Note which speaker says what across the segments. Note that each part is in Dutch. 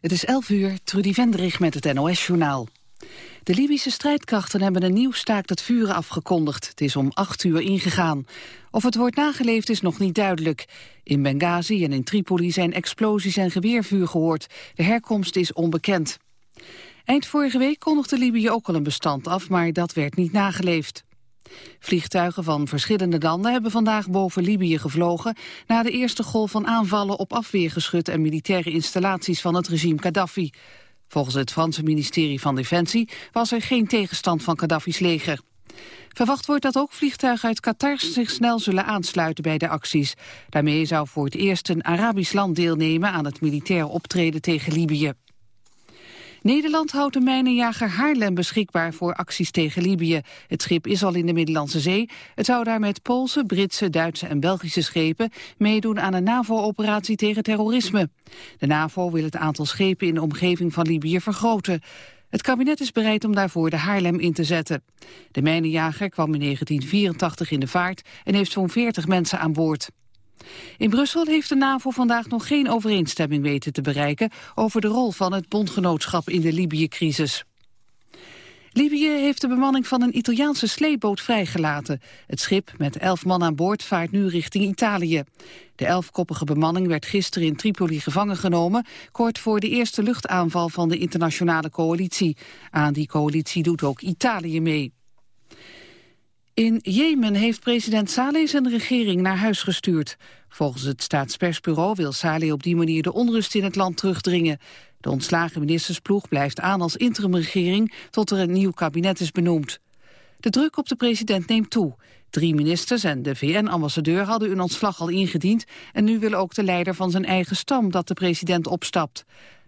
Speaker 1: Het is 11 uur, Trudy Vendrig met het NOS-journaal. De Libische strijdkrachten hebben een nieuw staakt het vuren afgekondigd. Het is om 8 uur ingegaan. Of het wordt nageleefd is nog niet duidelijk. In Benghazi en in Tripoli zijn explosies en geweervuur gehoord. De herkomst is onbekend. Eind vorige week kondigde Libië ook al een bestand af, maar dat werd niet nageleefd. Vliegtuigen van verschillende landen hebben vandaag boven Libië gevlogen... na de eerste golf van aanvallen op afweergeschut en militaire installaties van het regime Gaddafi. Volgens het Franse ministerie van Defensie was er geen tegenstand van Gaddafi's leger. Verwacht wordt dat ook vliegtuigen uit Qatar zich snel zullen aansluiten bij de acties. Daarmee zou voor het eerst een Arabisch land deelnemen aan het militair optreden tegen Libië. Nederland houdt de mijnenjager Haarlem beschikbaar voor acties tegen Libië. Het schip is al in de Middellandse Zee. Het zou daar met Poolse, Britse, Duitse en Belgische schepen meedoen aan een NAVO-operatie tegen terrorisme. De NAVO wil het aantal schepen in de omgeving van Libië vergroten. Het kabinet is bereid om daarvoor de Haarlem in te zetten. De mijnenjager kwam in 1984 in de vaart en heeft zo'n 40 mensen aan boord. In Brussel heeft de NAVO vandaag nog geen overeenstemming weten te bereiken over de rol van het bondgenootschap in de Libië-crisis. Libië heeft de bemanning van een Italiaanse sleepboot vrijgelaten. Het schip met elf man aan boord vaart nu richting Italië. De elfkoppige bemanning werd gisteren in Tripoli gevangen genomen... kort voor de eerste luchtaanval van de internationale coalitie. Aan die coalitie doet ook Italië mee. In Jemen heeft president Saleh zijn regering naar huis gestuurd. Volgens het staatspersbureau wil Saleh op die manier de onrust in het land terugdringen. De ontslagen ministersploeg blijft aan als interimregering tot er een nieuw kabinet is benoemd. De druk op de president neemt toe. Drie ministers en de VN-ambassadeur hadden hun ontslag al ingediend... en nu wil ook de leider van zijn eigen stam dat de president opstapt.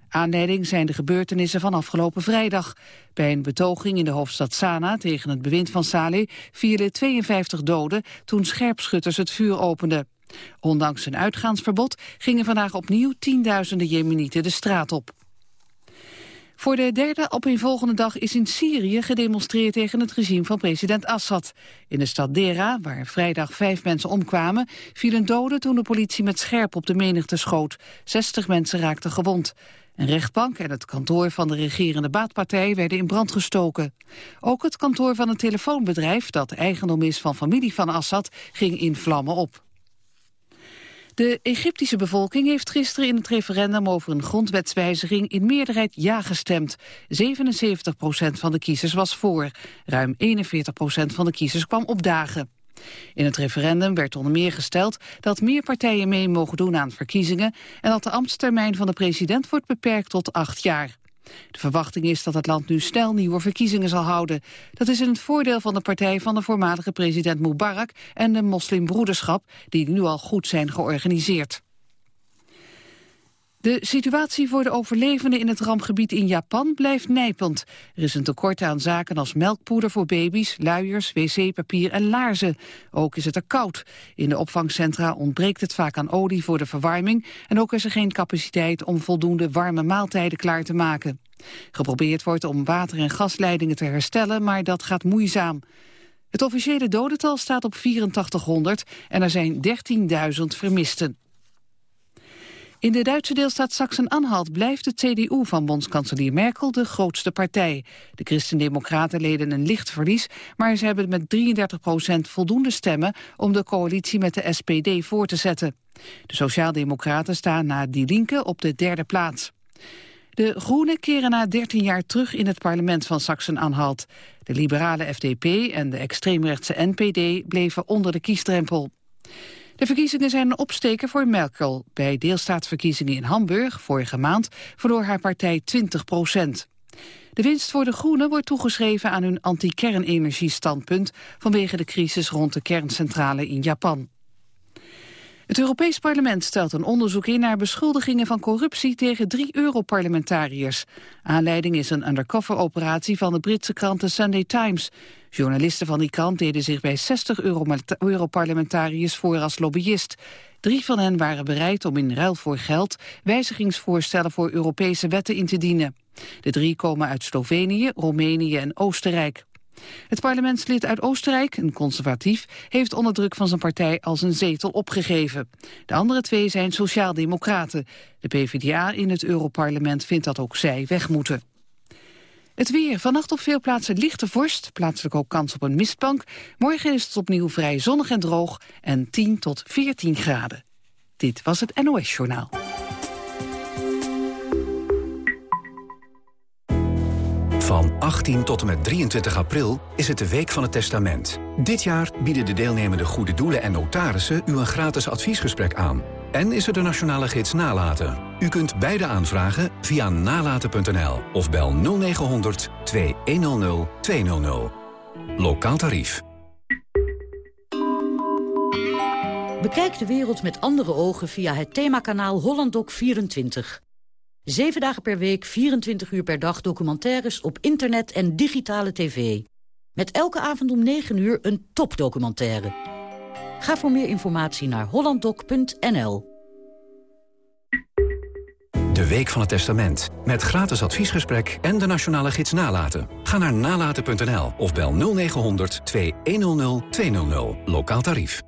Speaker 1: Aanleiding zijn de gebeurtenissen van afgelopen vrijdag. Bij een betoging in de hoofdstad Sanaa tegen het bewind van Saleh vielen 52 doden toen scherpschutters het vuur openden. Ondanks een uitgaansverbod gingen vandaag opnieuw tienduizenden Jemenieten de straat op. Voor de derde opeenvolgende dag is in Syrië gedemonstreerd tegen het regime van president Assad. In de stad Dera, waar vrijdag vijf mensen omkwamen, vielen doden toen de politie met scherp op de menigte schoot. 60 mensen raakten gewond. Een rechtbank en het kantoor van de regerende baatpartij werden in brand gestoken. Ook het kantoor van een telefoonbedrijf, dat eigendom is van familie van Assad, ging in vlammen op. De Egyptische bevolking heeft gisteren in het referendum over een grondwetswijziging in meerderheid ja gestemd. 77 procent van de kiezers was voor. Ruim 41 procent van de kiezers kwam opdagen. In het referendum werd onder meer gesteld dat meer partijen mee mogen doen aan verkiezingen en dat de ambtstermijn van de president wordt beperkt tot acht jaar. De verwachting is dat het land nu snel nieuwe verkiezingen zal houden. Dat is in het voordeel van de partij van de voormalige president Mubarak en de moslimbroederschap, die nu al goed zijn georganiseerd. De situatie voor de overlevenden in het rampgebied in Japan blijft nijpend. Er is een tekort aan zaken als melkpoeder voor baby's, luiers, wc-papier en laarzen. Ook is het er koud. In de opvangcentra ontbreekt het vaak aan olie voor de verwarming... en ook is er geen capaciteit om voldoende warme maaltijden klaar te maken. Geprobeerd wordt om water- en gasleidingen te herstellen, maar dat gaat moeizaam. Het officiële dodental staat op 8400 en er zijn 13.000 vermisten. In de Duitse deelstaat Sachsen-Anhalt blijft de CDU van bondskanselier Merkel de grootste partij. De Christen-Democraten leden een licht verlies, maar ze hebben met 33 procent voldoende stemmen om de coalitie met de SPD voor te zetten. De Sociaaldemocraten staan na Die Linke op de derde plaats. De Groenen keren na 13 jaar terug in het parlement van Sachsen-Anhalt. De liberale FDP en de extreemrechtse NPD bleven onder de kiesdrempel. De verkiezingen zijn een opsteken voor Merkel. Bij deelstaatsverkiezingen in Hamburg vorige maand verloor haar partij 20 procent. De winst voor de Groenen wordt toegeschreven aan hun anti-kernenergiestandpunt vanwege de crisis rond de kerncentrale in Japan. Het Europees Parlement stelt een onderzoek in naar beschuldigingen van corruptie tegen drie Europarlementariërs. Aanleiding is een undercover-operatie van de Britse krant The Sunday Times. Journalisten van die krant deden zich bij 60 Europarlementariërs voor als lobbyist. Drie van hen waren bereid om in ruil voor geld wijzigingsvoorstellen voor Europese wetten in te dienen. De drie komen uit Slovenië, Roemenië en Oostenrijk. Het parlementslid uit Oostenrijk, een conservatief, heeft onder druk van zijn partij al zijn zetel opgegeven. De andere twee zijn sociaaldemocraten. De PvdA in het Europarlement vindt dat ook zij weg moeten. Het weer. Vannacht op veel plaatsen lichte vorst. Plaatselijk ook kans op een mistbank. Morgen is het opnieuw vrij zonnig en droog. En 10 tot 14 graden. Dit was het NOS Journaal.
Speaker 2: Van 18 tot en met 23 april is het de Week van het Testament. Dit jaar bieden de deelnemende goede doelen en notarissen u een gratis adviesgesprek aan. En is er de nationale gids Nalaten. U kunt beide aanvragen via nalaten.nl of bel 0900 2100 200. Lokaal tarief.
Speaker 3: Bekijk de wereld met andere ogen via het themakanaal HollandDoc24. Zeven dagen per week, 24 uur per dag documentaires op internet en digitale tv. Met elke avond om 9 uur een topdocumentaire. Ga voor meer informatie naar hollanddoc.nl.
Speaker 2: De Week van het Testament. Met gratis adviesgesprek en de nationale gids Nalaten. Ga naar nalaten.nl of bel 0900 2100 200. Lokaal tarief.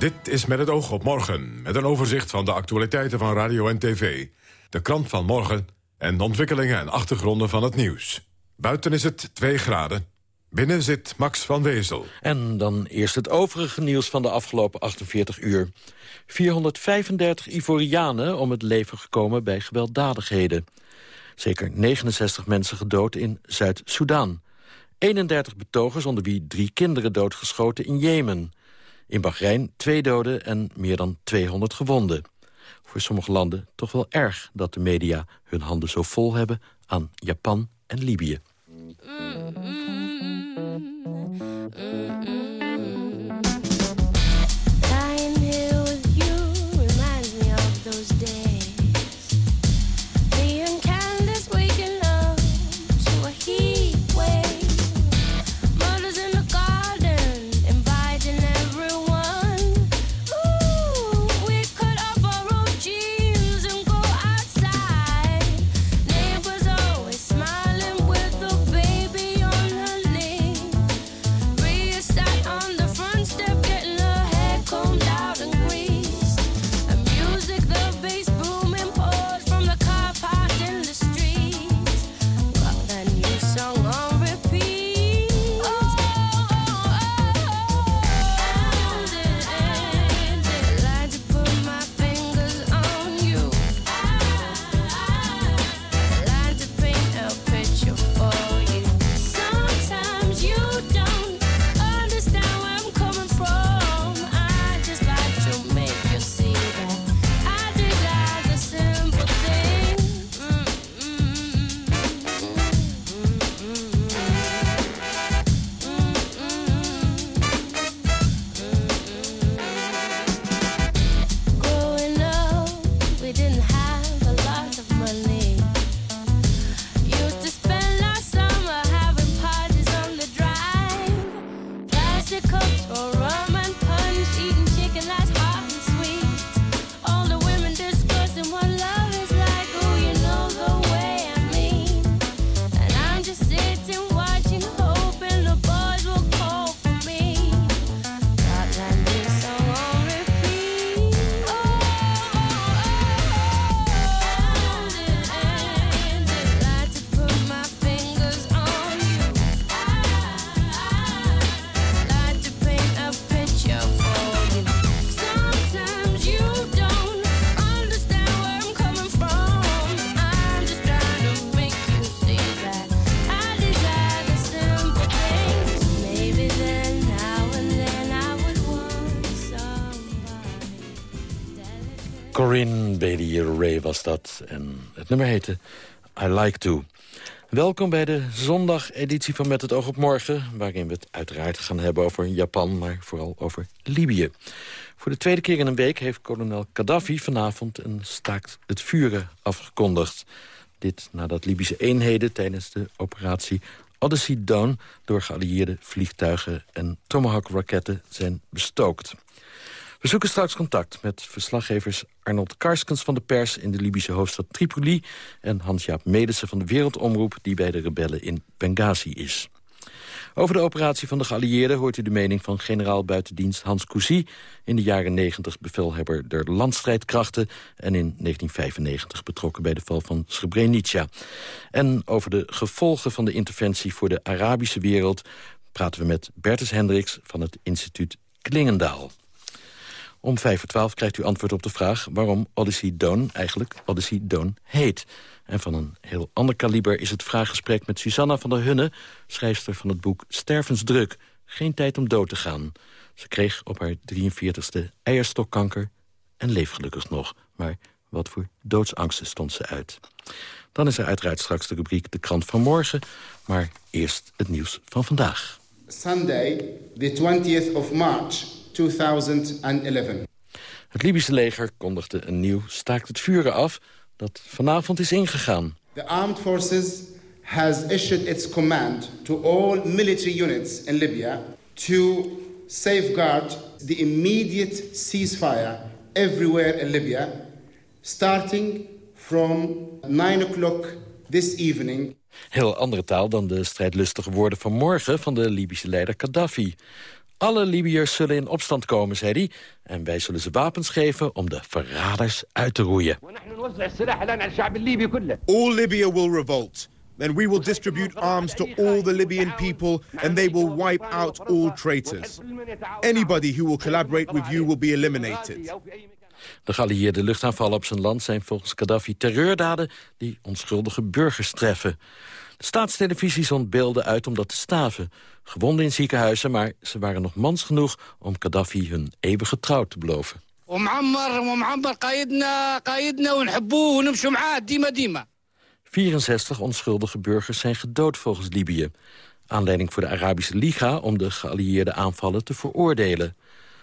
Speaker 4: Dit is met het oog op morgen, met een overzicht van de actualiteiten van radio en tv. De krant van morgen en de ontwikkelingen en achtergronden van het nieuws. Buiten is het 2 graden. Binnen zit Max van Wezel.
Speaker 5: En dan eerst het overige nieuws van de afgelopen 48 uur. 435 Ivorianen om het leven gekomen bij gewelddadigheden. Zeker 69 mensen gedood in Zuid-Soedan. 31 betogers onder wie drie kinderen doodgeschoten in Jemen. In Bahrein twee doden en meer dan 200 gewonden. Voor sommige landen toch wel erg dat de media hun handen zo vol hebben aan Japan en Libië.
Speaker 6: Smiling with a
Speaker 5: Was dat. En het nummer heette I Like To. Welkom bij de zondageditie van Met het oog op morgen... waarin we het uiteraard gaan hebben over Japan, maar vooral over Libië. Voor de tweede keer in een week heeft kolonel Gaddafi vanavond... een staakt het vuren afgekondigd. Dit nadat Libische eenheden tijdens de operatie Odyssey Dawn... door geallieerde vliegtuigen en Tomahawk-raketten zijn bestookt. We zoeken straks contact met verslaggevers Arnold Karskens van de pers... in de Libische hoofdstad Tripoli... en Hans-Jaap Medessen van de Wereldomroep... die bij de rebellen in Benghazi is. Over de operatie van de geallieerden hoort u de mening van generaal buitendienst Hans Cousy... in de jaren 90 bevelhebber der landstrijdkrachten... en in 1995 betrokken bij de val van Srebrenica. En over de gevolgen van de interventie voor de Arabische wereld... praten we met Bertus Hendricks van het instituut Klingendaal. Om vijf voor twaalf krijgt u antwoord op de vraag... waarom Odyssey Dawn eigenlijk Odyssey Dawn heet. En van een heel ander kaliber is het vraaggesprek met Susanna van der Hunne... schrijfster van het boek Stervensdruk. Geen tijd om dood te gaan. Ze kreeg op haar 43ste eierstokkanker en leeft gelukkig nog. Maar wat voor doodsangsten stond ze uit. Dan is er uiteraard straks de rubriek De Krant van Morgen. Maar eerst het nieuws van vandaag.
Speaker 6: Sunday, the 20th of March 2011.
Speaker 5: Het Libische leger kondigde een nieuw staakt het vuren af dat vanavond is ingegaan.
Speaker 6: The armed forces has issued its command to all military units in Libya to safeguard the immediate ceasefire everywhere in Libya starting from 9 o'clock this evening.
Speaker 5: Heel andere taal dan de strijdlustige woorden van morgen van de Libische leider Gaddafi. Alle Libiërs zullen in opstand komen, zei hij. En wij zullen ze wapens geven om de verraders uit te roeien.
Speaker 7: All Libya will revolt. Then we will distribute arms to all the Libyan people and they will wipe out all traitors. Anybody who will collaborate with you will be eliminated.
Speaker 5: De geallieerde luchtaanvallen op zijn land zijn volgens Gaddafi terreurdaden die onschuldige burgers treffen. De staatstelevisie zond beelden uit om dat te staven. Gewonden in ziekenhuizen, maar ze waren nog mans genoeg... om Gaddafi hun eeuwige trouw te beloven. 64 onschuldige burgers zijn gedood volgens Libië. Aanleiding voor de Arabische Liga om de geallieerde aanvallen te veroordelen.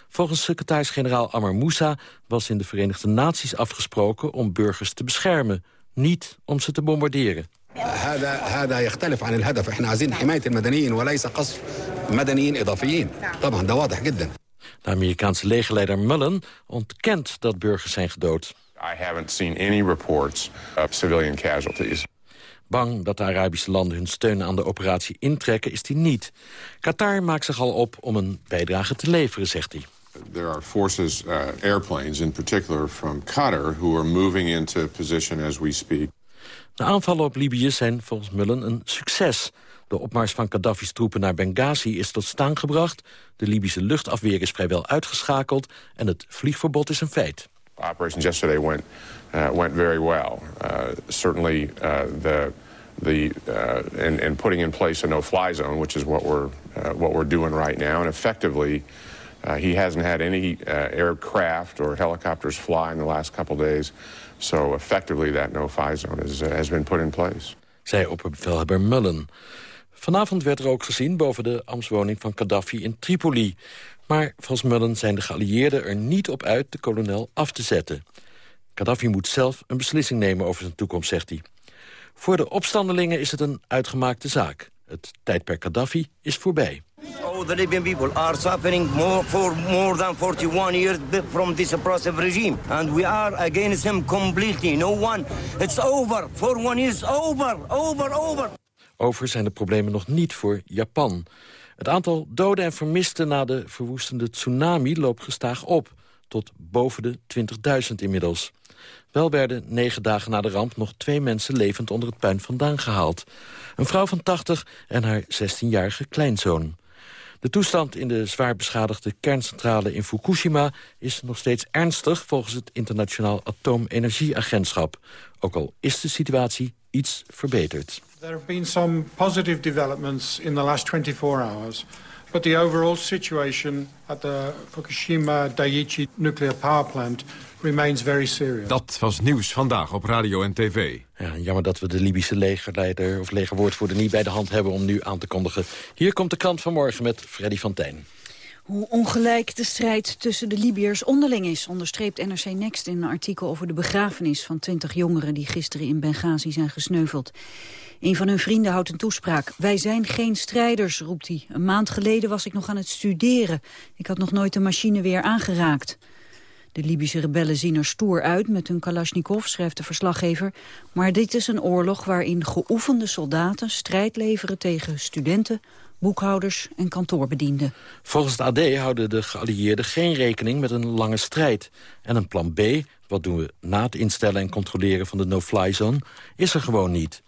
Speaker 5: Volgens secretaris-generaal Ammar Moussa was in de Verenigde Naties afgesproken om burgers te beschermen, niet om ze te bombarderen.
Speaker 8: هذا هذا يختلف عن الهدف احنا عايزين حمايه المدنيين وليس قصف مدنيين اضافيين طبعا ده واضح جدا
Speaker 5: De Amerikaanse legerleider Mullen ontkent dat burgers zijn gedood.
Speaker 9: I haven't seen any reports of civilian casualties.
Speaker 5: Bang dat de Arabische landen hun steun aan de operatie intrekken is hij niet. Qatar maakt zich al op om een bijdrage te leveren, zegt hij.
Speaker 9: There are forces, uh, airplanes in particular from Qatar... who are moving into position as we speak.
Speaker 5: De aanvallen op Libië zijn volgens Mullen een succes. De opmars van Gaddafi's troepen naar Benghazi is tot staan gebracht. De Libische luchtafweer is vrijwel uitgeschakeld... en het vliegverbod is een feit.
Speaker 9: Operations yesterday went, uh, went very well. Uh, certainly uh, the, the, uh, and, and putting in place a no-fly zone... which is what we're, uh, what we're doing right now. And effectively... Uh, he hasn't had any aircraft or helicopters fly in the last couple days. So effectively that no-fly zone uh, has been put in place.
Speaker 5: Zei opperbevelhebber Mullen. Vanavond werd er ook gezien boven de ambtswoning van Gaddafi in Tripoli. Maar volgens Mullen zijn de geallieerden er niet op uit de kolonel af te zetten. Gaddafi moet zelf een beslissing nemen over zijn toekomst, zegt hij. Voor de opstandelingen is het een uitgemaakte zaak. Het tijdperk Gaddafi is voorbij.
Speaker 10: Oh, the Libyan people are suffering more for more than 41 years from this oppressive regime. And we are against him completely. No one. It's over. For one years over, over, over.
Speaker 5: Over zijn de problemen nog niet voor Japan. Het aantal doden en vermisten na de verwoestende tsunami loopt gestaag op. Tot boven de 20.000 inmiddels. Wel werden negen dagen na de ramp nog twee mensen levend onder het puin vandaan gehaald. Een vrouw van 80 en haar 16-jarige kleinzoon. De toestand in de zwaar beschadigde kerncentrale in Fukushima... is nog steeds ernstig volgens het Internationaal Atoomenergieagentschap. Ook al is de situatie iets verbeterd.
Speaker 11: There have been some positive developments in the last 24 hours. But the overall situation at the Fukushima Daiichi nuclear power plant remains very serious.
Speaker 4: Dat was nieuws vandaag op radio en tv.
Speaker 5: Ja, jammer dat we de Libische legerleider of legerwoordvoerder niet bij de hand hebben om nu aan te kondigen. Hier komt de krant van morgen met Freddy van Tijn.
Speaker 12: Hoe ongelijk de strijd tussen de Libiërs onderling is... onderstreept NRC Next in een artikel over de begrafenis... van twintig jongeren die gisteren in Benghazi zijn gesneuveld. Een van hun vrienden houdt een toespraak. Wij zijn geen strijders, roept hij. Een maand geleden was ik nog aan het studeren. Ik had nog nooit de machine weer aangeraakt. De Libische rebellen zien er stoer uit met hun Kalashnikov, schrijft de verslaggever. Maar dit is een oorlog waarin geoefende soldaten strijd leveren tegen studenten, boekhouders en kantoorbedienden.
Speaker 5: Volgens het AD houden de geallieerden geen rekening met een lange strijd. En een plan B, wat doen we na het instellen en controleren van de no-fly zone, is er gewoon niet.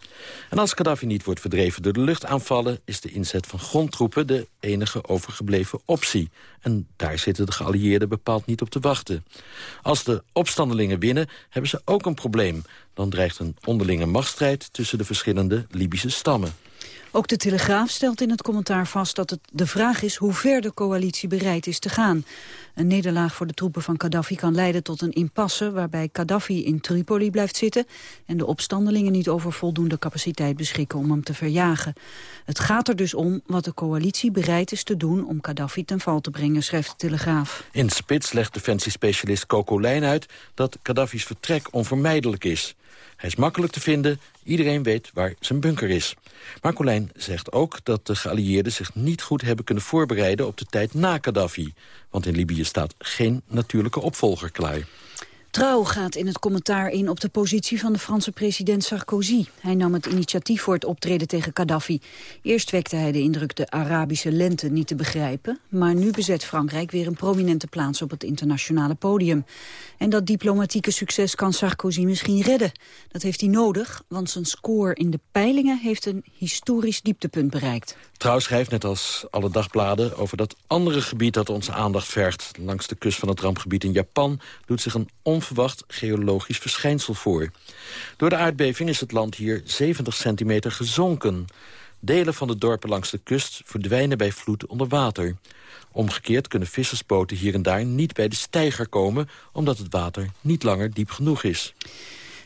Speaker 5: En als Gaddafi niet wordt verdreven door de luchtaanvallen... is de inzet van grondtroepen de enige overgebleven optie. En daar zitten de geallieerden bepaald niet op te wachten. Als de opstandelingen winnen, hebben ze ook een probleem. Dan dreigt een onderlinge machtsstrijd tussen de verschillende Libische stammen.
Speaker 12: Ook de Telegraaf stelt in het commentaar vast dat het de vraag is hoe ver de coalitie bereid is te gaan. Een nederlaag voor de troepen van Gaddafi kan leiden tot een impasse waarbij Gaddafi in Tripoli blijft zitten en de opstandelingen niet over voldoende capaciteit beschikken om hem te verjagen. Het gaat er dus om wat de coalitie bereid is te doen om Gaddafi ten val te brengen, schrijft de Telegraaf.
Speaker 5: In Spits legt defensiespecialist Coco Lijn uit dat Gaddafi's vertrek onvermijdelijk is. Hij is makkelijk te vinden, iedereen weet waar zijn bunker is. Maar Colijn zegt ook dat de geallieerden zich niet goed hebben kunnen voorbereiden op de tijd na Gaddafi. Want in Libië staat geen natuurlijke opvolger klaar.
Speaker 12: Trouw gaat in het commentaar in op de positie van de Franse president Sarkozy. Hij nam het initiatief voor het optreden tegen Gaddafi. Eerst wekte hij de indruk de Arabische lente niet te begrijpen... maar nu bezet Frankrijk weer een prominente plaats op het internationale podium. En dat diplomatieke succes kan Sarkozy misschien redden. Dat heeft hij nodig, want zijn score in de peilingen... heeft een historisch dieptepunt bereikt.
Speaker 5: Trouw schrijft net als alle dagbladen over dat andere gebied dat onze aandacht vergt. Langs de kust van het rampgebied in Japan doet zich een onverwacht geologisch verschijnsel voor. Door de aardbeving is het land hier 70 centimeter gezonken. Delen van de dorpen langs de kust verdwijnen bij vloed onder water. Omgekeerd kunnen vissersboten hier en daar niet bij de steiger komen... omdat het water niet langer diep genoeg is.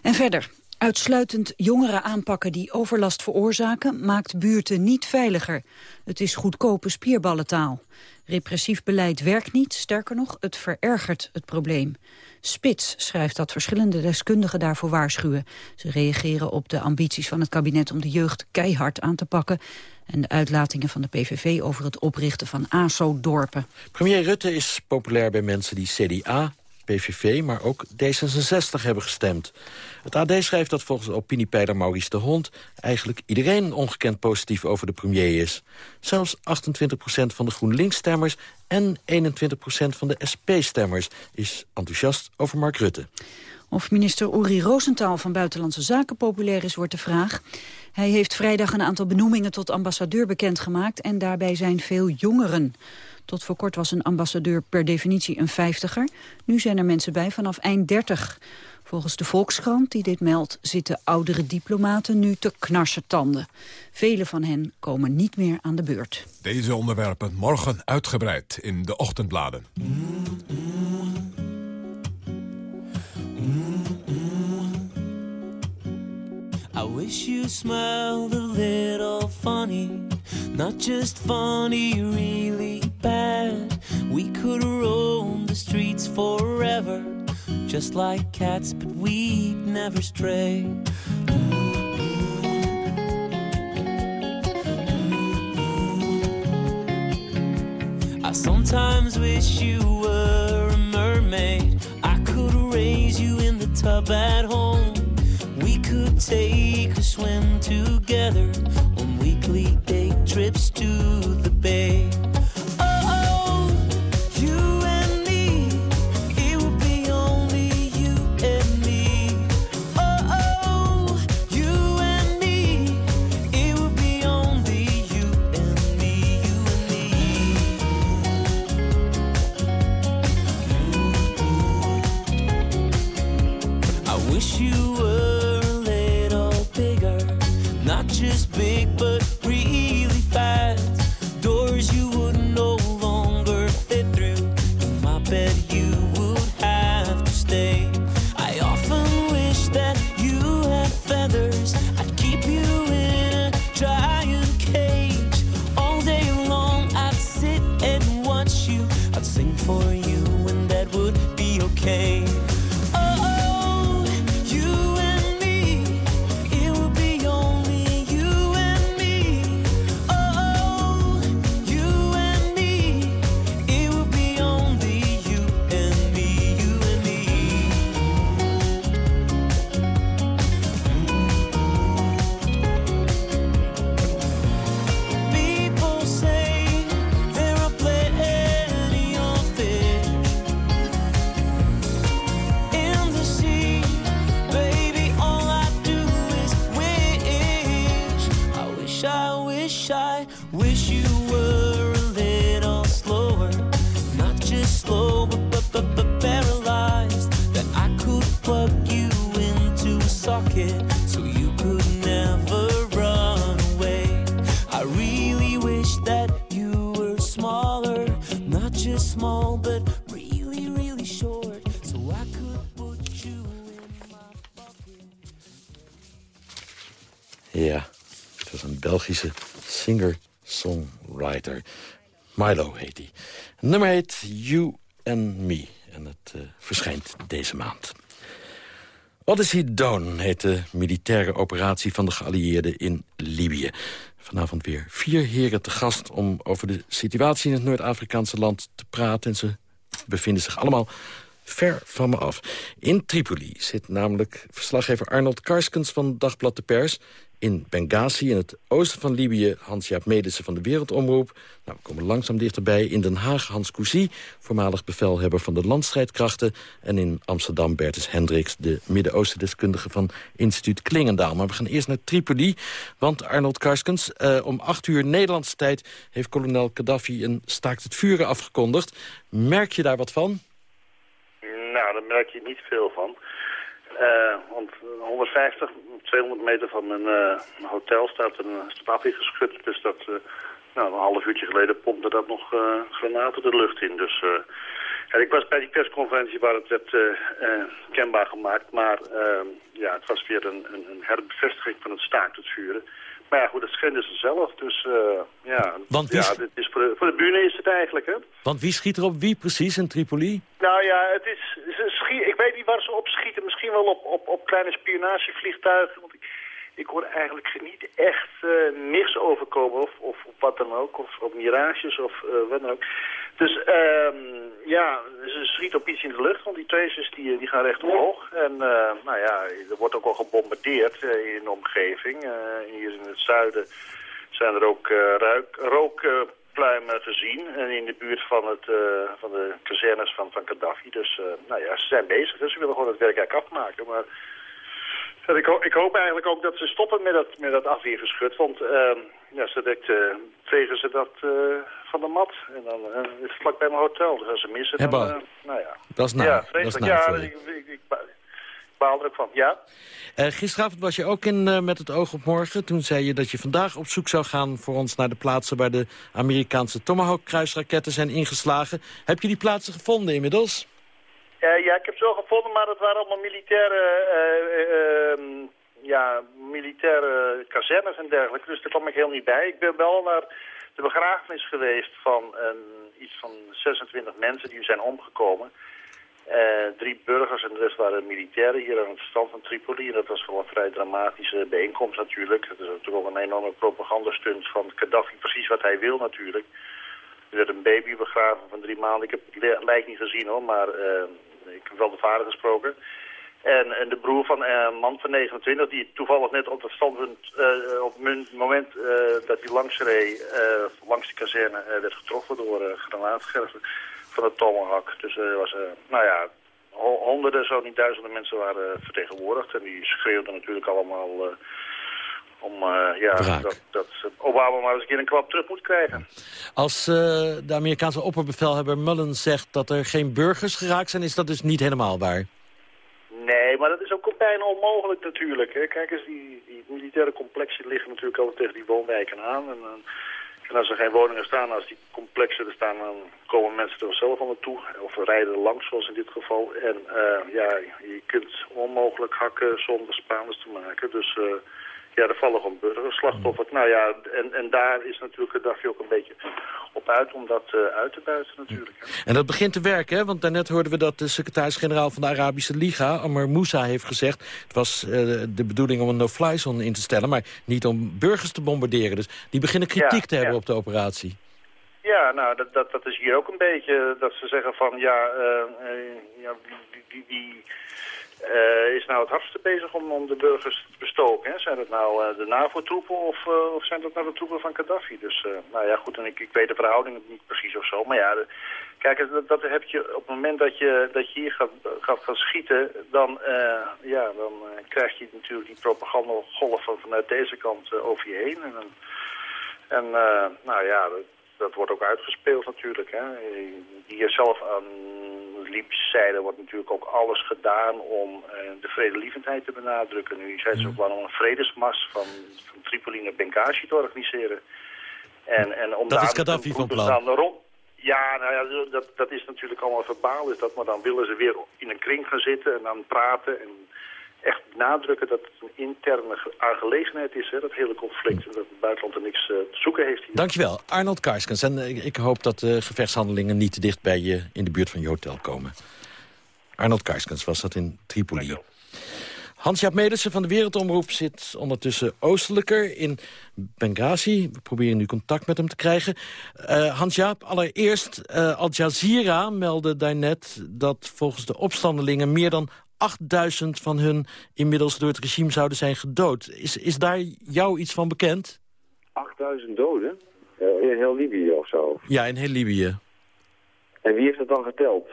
Speaker 12: En verder, Uitsluitend jongeren aanpakken die overlast veroorzaken... maakt buurten niet veiliger. Het is goedkope spierballentaal. Repressief beleid werkt niet, sterker nog, het verergert het probleem. Spits schrijft dat verschillende deskundigen daarvoor waarschuwen. Ze reageren op de ambities van het kabinet om de jeugd keihard aan te pakken... en de uitlatingen van de PVV over het oprichten van ASO-dorpen.
Speaker 5: Premier Rutte is populair bij mensen die CDA, PVV, maar ook D66 hebben gestemd. Het AD schrijft dat volgens opiniepeiler Maurice de Hond... eigenlijk iedereen ongekend positief over de premier is. Zelfs 28% van de GroenLinks-stemmers en 21% van de SP-stemmers... is enthousiast over Mark Rutte.
Speaker 12: Of minister Uri Rosenthal van Buitenlandse Zaken populair is, wordt de vraag. Hij heeft vrijdag een aantal benoemingen tot ambassadeur bekendgemaakt... en daarbij zijn veel jongeren. Tot voor kort was een ambassadeur per definitie een vijftiger. Nu zijn er mensen bij vanaf eind dertig. Volgens de Volkskrant, die dit meldt, zitten oudere diplomaten nu te knarsetanden. Vele van hen komen niet meer aan de beurt.
Speaker 4: Deze onderwerpen morgen uitgebreid in de ochtendbladen.
Speaker 13: I wish you smiled a little funny. Not just funny, really bad. We could roam the streets forever just like cats, but we'd never stray. I sometimes wish you were a mermaid. I could raise you in the tub at home. We could take a swim together on weekly day trips to the bay.
Speaker 5: Milo heet hij. Nummer heet You and Me. En het eh, verschijnt deze maand. Odyssey Dawn heet de militaire operatie van de geallieerden in Libië. Vanavond weer vier heren te gast om over de situatie in het Noord-Afrikaanse land te praten. En ze bevinden zich allemaal ver van me af. In Tripoli zit namelijk verslaggever Arnold Karskens van Dagblad de Pers. In Benghazi, in het oosten van Libië, Hans-Jaap Medissen van de Wereldomroep. Nou, we komen langzaam dichterbij. In Den Haag Hans Cousy, voormalig bevelhebber van de landstrijdkrachten. En in Amsterdam Bertus Hendricks, de Midden-Oosten-deskundige van instituut Klingendaal. Maar we gaan eerst naar Tripoli, want Arnold Karskens... eh, om acht uur Nederlandse tijd heeft kolonel Gaddafi een staakt het vuren afgekondigd. Merk je daar wat van?
Speaker 14: Nou, daar merk je niet veel van. Eh, want 150, 200 meter van mijn eh, hotel staat een stapje geschud. Dus dat, eh, nou, een half uurtje geleden pompte dat nog granaten de lucht in. Dus ja, ik was bij die persconferentie waar het werd kenbaar gemaakt. Maar eh, ja, het was weer een, een, een herbevestiging van het staakt het vuren. Maar ja, goed, dat schenden ze zelf. Dus ja,
Speaker 5: Want wie
Speaker 14: ja dit is voor, de, voor de bühne is het eigenlijk, hè.
Speaker 5: Want wie schiet er op wie precies in Tripoli?
Speaker 14: Nou ja, het is, ze schie- ik weet niet waar ze op schieten. Misschien wel op, op, op kleine spionagevliegtuigen. Want ik, ik hoor eigenlijk niet echt eh niks overkomen. Of, of, of wat dan ook. Of op mirages of eh, wat dan ook. Dus ehm, ja, ze schieten op iets in de lucht. Want die tracers die, die gaan recht omhoog. En eh, nou ja, er wordt ook al gebombardeerd in de omgeving. Hier in het zuiden zijn er ook ruik, rookpluimen gezien. En in de buurt van, het, eh, van de kazernes van, van Gaddafi. Dus eh, nou ja, ze zijn bezig. Dus ze willen gewoon het werk eigenlijk afmaken. Maar ik, ho- ik hoop eigenlijk ook dat ze stoppen met dat, met dat afweergeschut. Want ehm ja, zo direct eh, vegen ze dat eh, van de mat. En dan is het vlak bij mijn hotel. Dus als ze missen, dan... Nou ja.
Speaker 5: Dat is naar.
Speaker 14: Ja, vreselijk. ik, ik, ba- ik baal ook van. Ja?
Speaker 5: Eh, gisteravond was je ook in eh, Met het oog op morgen. Toen zei je dat je vandaag op zoek zou gaan voor ons naar de plaatsen... waar de Amerikaanse Tomahawk-kruisraketten zijn ingeslagen. Heb je die plaatsen gevonden inmiddels?
Speaker 14: Eh, ja, ik heb ze wel gevonden, maar het waren allemaal militaire, eh, eh, ehm, ja, militaire kazernes en dergelijke. Dus daar kwam ik heel niet bij. Ik ben wel naar de begrafenis geweest van een, iets van 26 mensen die zijn omgekomen. Eh, drie burgers en de rest waren militairen hier aan het strand van Tripoli. En dat was wel een vrij dramatische bijeenkomst natuurlijk. Het is natuurlijk ook een enorme propagandastunt van Gaddafi, precies wat hij wil natuurlijk. Er werd een baby begraven van drie maanden. Ik heb het li- lijk niet gezien hoor, maar eh, ik heb wel de vader gesproken. En, en de broer van eh, een man van 29, die toevallig net op het standpunt, op het moment dat hij langs reed, langs de kazerne, werd getroffen door granaatscherven van de Tomahawk. Dus er was, eh, nou ja, ho- honderden, zo niet duizenden mensen waren vertegenwoordigd. En die schreeuwden natuurlijk allemaal eh, om eh, ja, dat, dat Obama maar eens een keer een klap terug moet krijgen.
Speaker 5: Als eh, de Amerikaanse opperbevelhebber Mullen zegt dat er geen burgers geraakt zijn... is dat dus niet helemaal waar.
Speaker 14: Nee, maar dat is ook bijna onmogelijk natuurlijk. Hè. Kijk eens, die, die militaire complexen liggen natuurlijk altijd tegen die woonwijken aan. En, dan- en als er geen woningen staan, als die complexen er staan, dan komen mensen er zelf aan naartoe. Of rijden langs, zoals in dit geval. En eh, ja, je kunt onmogelijk hakken zonder Spaanders te maken. Dus uh, ja, er vallen gewoon burgerslachtoffers. Nou ja, en, en daar is natuurlijk Gaddafi ook een beetje op uit om dat uh, uit te buiten natuurlijk. Hè.
Speaker 5: En dat begint te werken, hè? want daarnet hoorden we dat de secretaris-generaal van de Arabische Liga, Amr Moussa, heeft gezegd... het was uh, de bedoeling om een no-fly zone in te stellen, maar niet om burgers te bombarderen. Dus die beginnen kritiek ja, te hebben ja. op de operatie.
Speaker 14: Ja, nou, dat, dat, dat is hier ook een beetje dat ze zeggen van, ja, uh, ja wie, wie, wie uh, is nou het hardste bezig om, om de burgers te bestoken? Hè? Zijn dat nou uh, de NAVO-troepen of, uh, of zijn dat nou de troepen van Gaddafi? Dus, nou ja, goed, en ik, ik weet de verhoudingen niet precies of zo. Maar ja, kijk, dat, dat, heb je op het moment dat je, dat je hier gaat, gaat gaan schieten... dan, ja, dan krijg je natuurlijk die propagandagolf van vanuit deze kant over je heen. En, en nou ja, dat wordt ook uitgespeeld natuurlijk. Hè. Hier zelf aan Libische zijde wordt natuurlijk ook alles gedaan om uh, de vredelievendheid te benadrukken. Nu zijn ze ook wel om een vredesmars van, van Tripoli naar Benghazi te organiseren. En, en om
Speaker 5: dat
Speaker 14: daar
Speaker 5: is Gaddafi van plan.
Speaker 14: Rond... Ja, nou ja, dat, dat is natuurlijk allemaal verbaal. Is dat, maar dan willen ze weer in een kring gaan zitten en dan praten en echt benadrukken dat het een interne aangelegenheid is, hè, dat hele conflict. En dat het buitenland er niks uh, te zoeken heeft hier.
Speaker 5: Dankjewel, Arnold Karskens. En uh, ik hoop dat de gevechtshandelingen niet te dicht bij je in de buurt van je hotel komen. Arnold Karskens was dat in Tripoli. Hans-Jaap Medersen van de Wereldomroep zit ondertussen oostelijker in Benghazi. We proberen nu contact met hem te krijgen. Uh, Hans-Jaap, allereerst, uh, Al Jazeera meldde daarnet dat volgens de opstandelingen meer dan 8000 van hun inmiddels door het regime zouden zijn gedood. Is, is daar jou iets van bekend?
Speaker 15: 8000 doden? in heel Libië of zo?
Speaker 5: Ja, in heel Libië.
Speaker 15: En wie heeft dat dan geteld?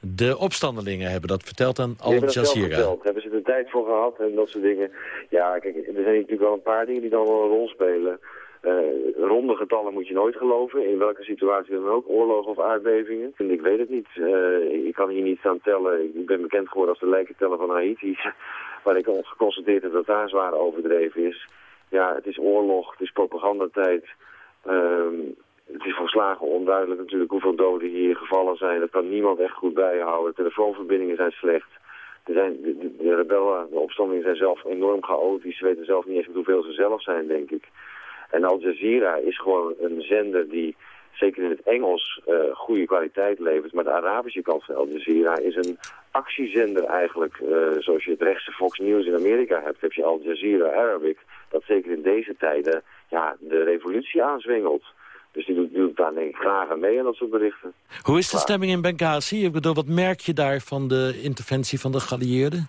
Speaker 5: De opstandelingen hebben dat verteld aan Al Jazeera.
Speaker 15: Hebben ze de tijd voor gehad en dat soort dingen. Ja, kijk, er zijn natuurlijk wel een paar dingen die dan wel een rol spelen. Uh, ronde getallen moet je nooit geloven, in welke situatie dan ook, oorlog of aardbevingen. En ik weet het niet. Uh, ik kan hier niet aan tellen. Ik ben bekend geworden als de lijkenteller van Haiti, waar ik al geconstateerd heb dat daar zwaar overdreven is. Ja, het is oorlog, het is propagandatijd. Uh, het is volslagen onduidelijk natuurlijk hoeveel doden hier gevallen zijn. Dat kan niemand echt goed bijhouden. De telefoonverbindingen zijn slecht. Er zijn, de, de, rebellen, de opstandingen zijn zelf enorm chaotisch. Ze weten zelf niet eens hoeveel ze zelf zijn, denk ik. En Al Jazeera is gewoon een zender die zeker in het Engels uh, goede kwaliteit levert. Maar de Arabische kant van Al Jazeera is een actiezender eigenlijk. Uh, zoals je het rechtse Fox News in Amerika hebt, heb je Al Jazeera Arabic. Dat zeker in deze tijden ja, de revolutie aanzwengelt. Dus die doet, doet daar denk ik graag aan mee aan dat soort berichten.
Speaker 5: Hoe is de stemming in Benghazi? Ik bedoel, wat merk je daar van de interventie van de geallieerden?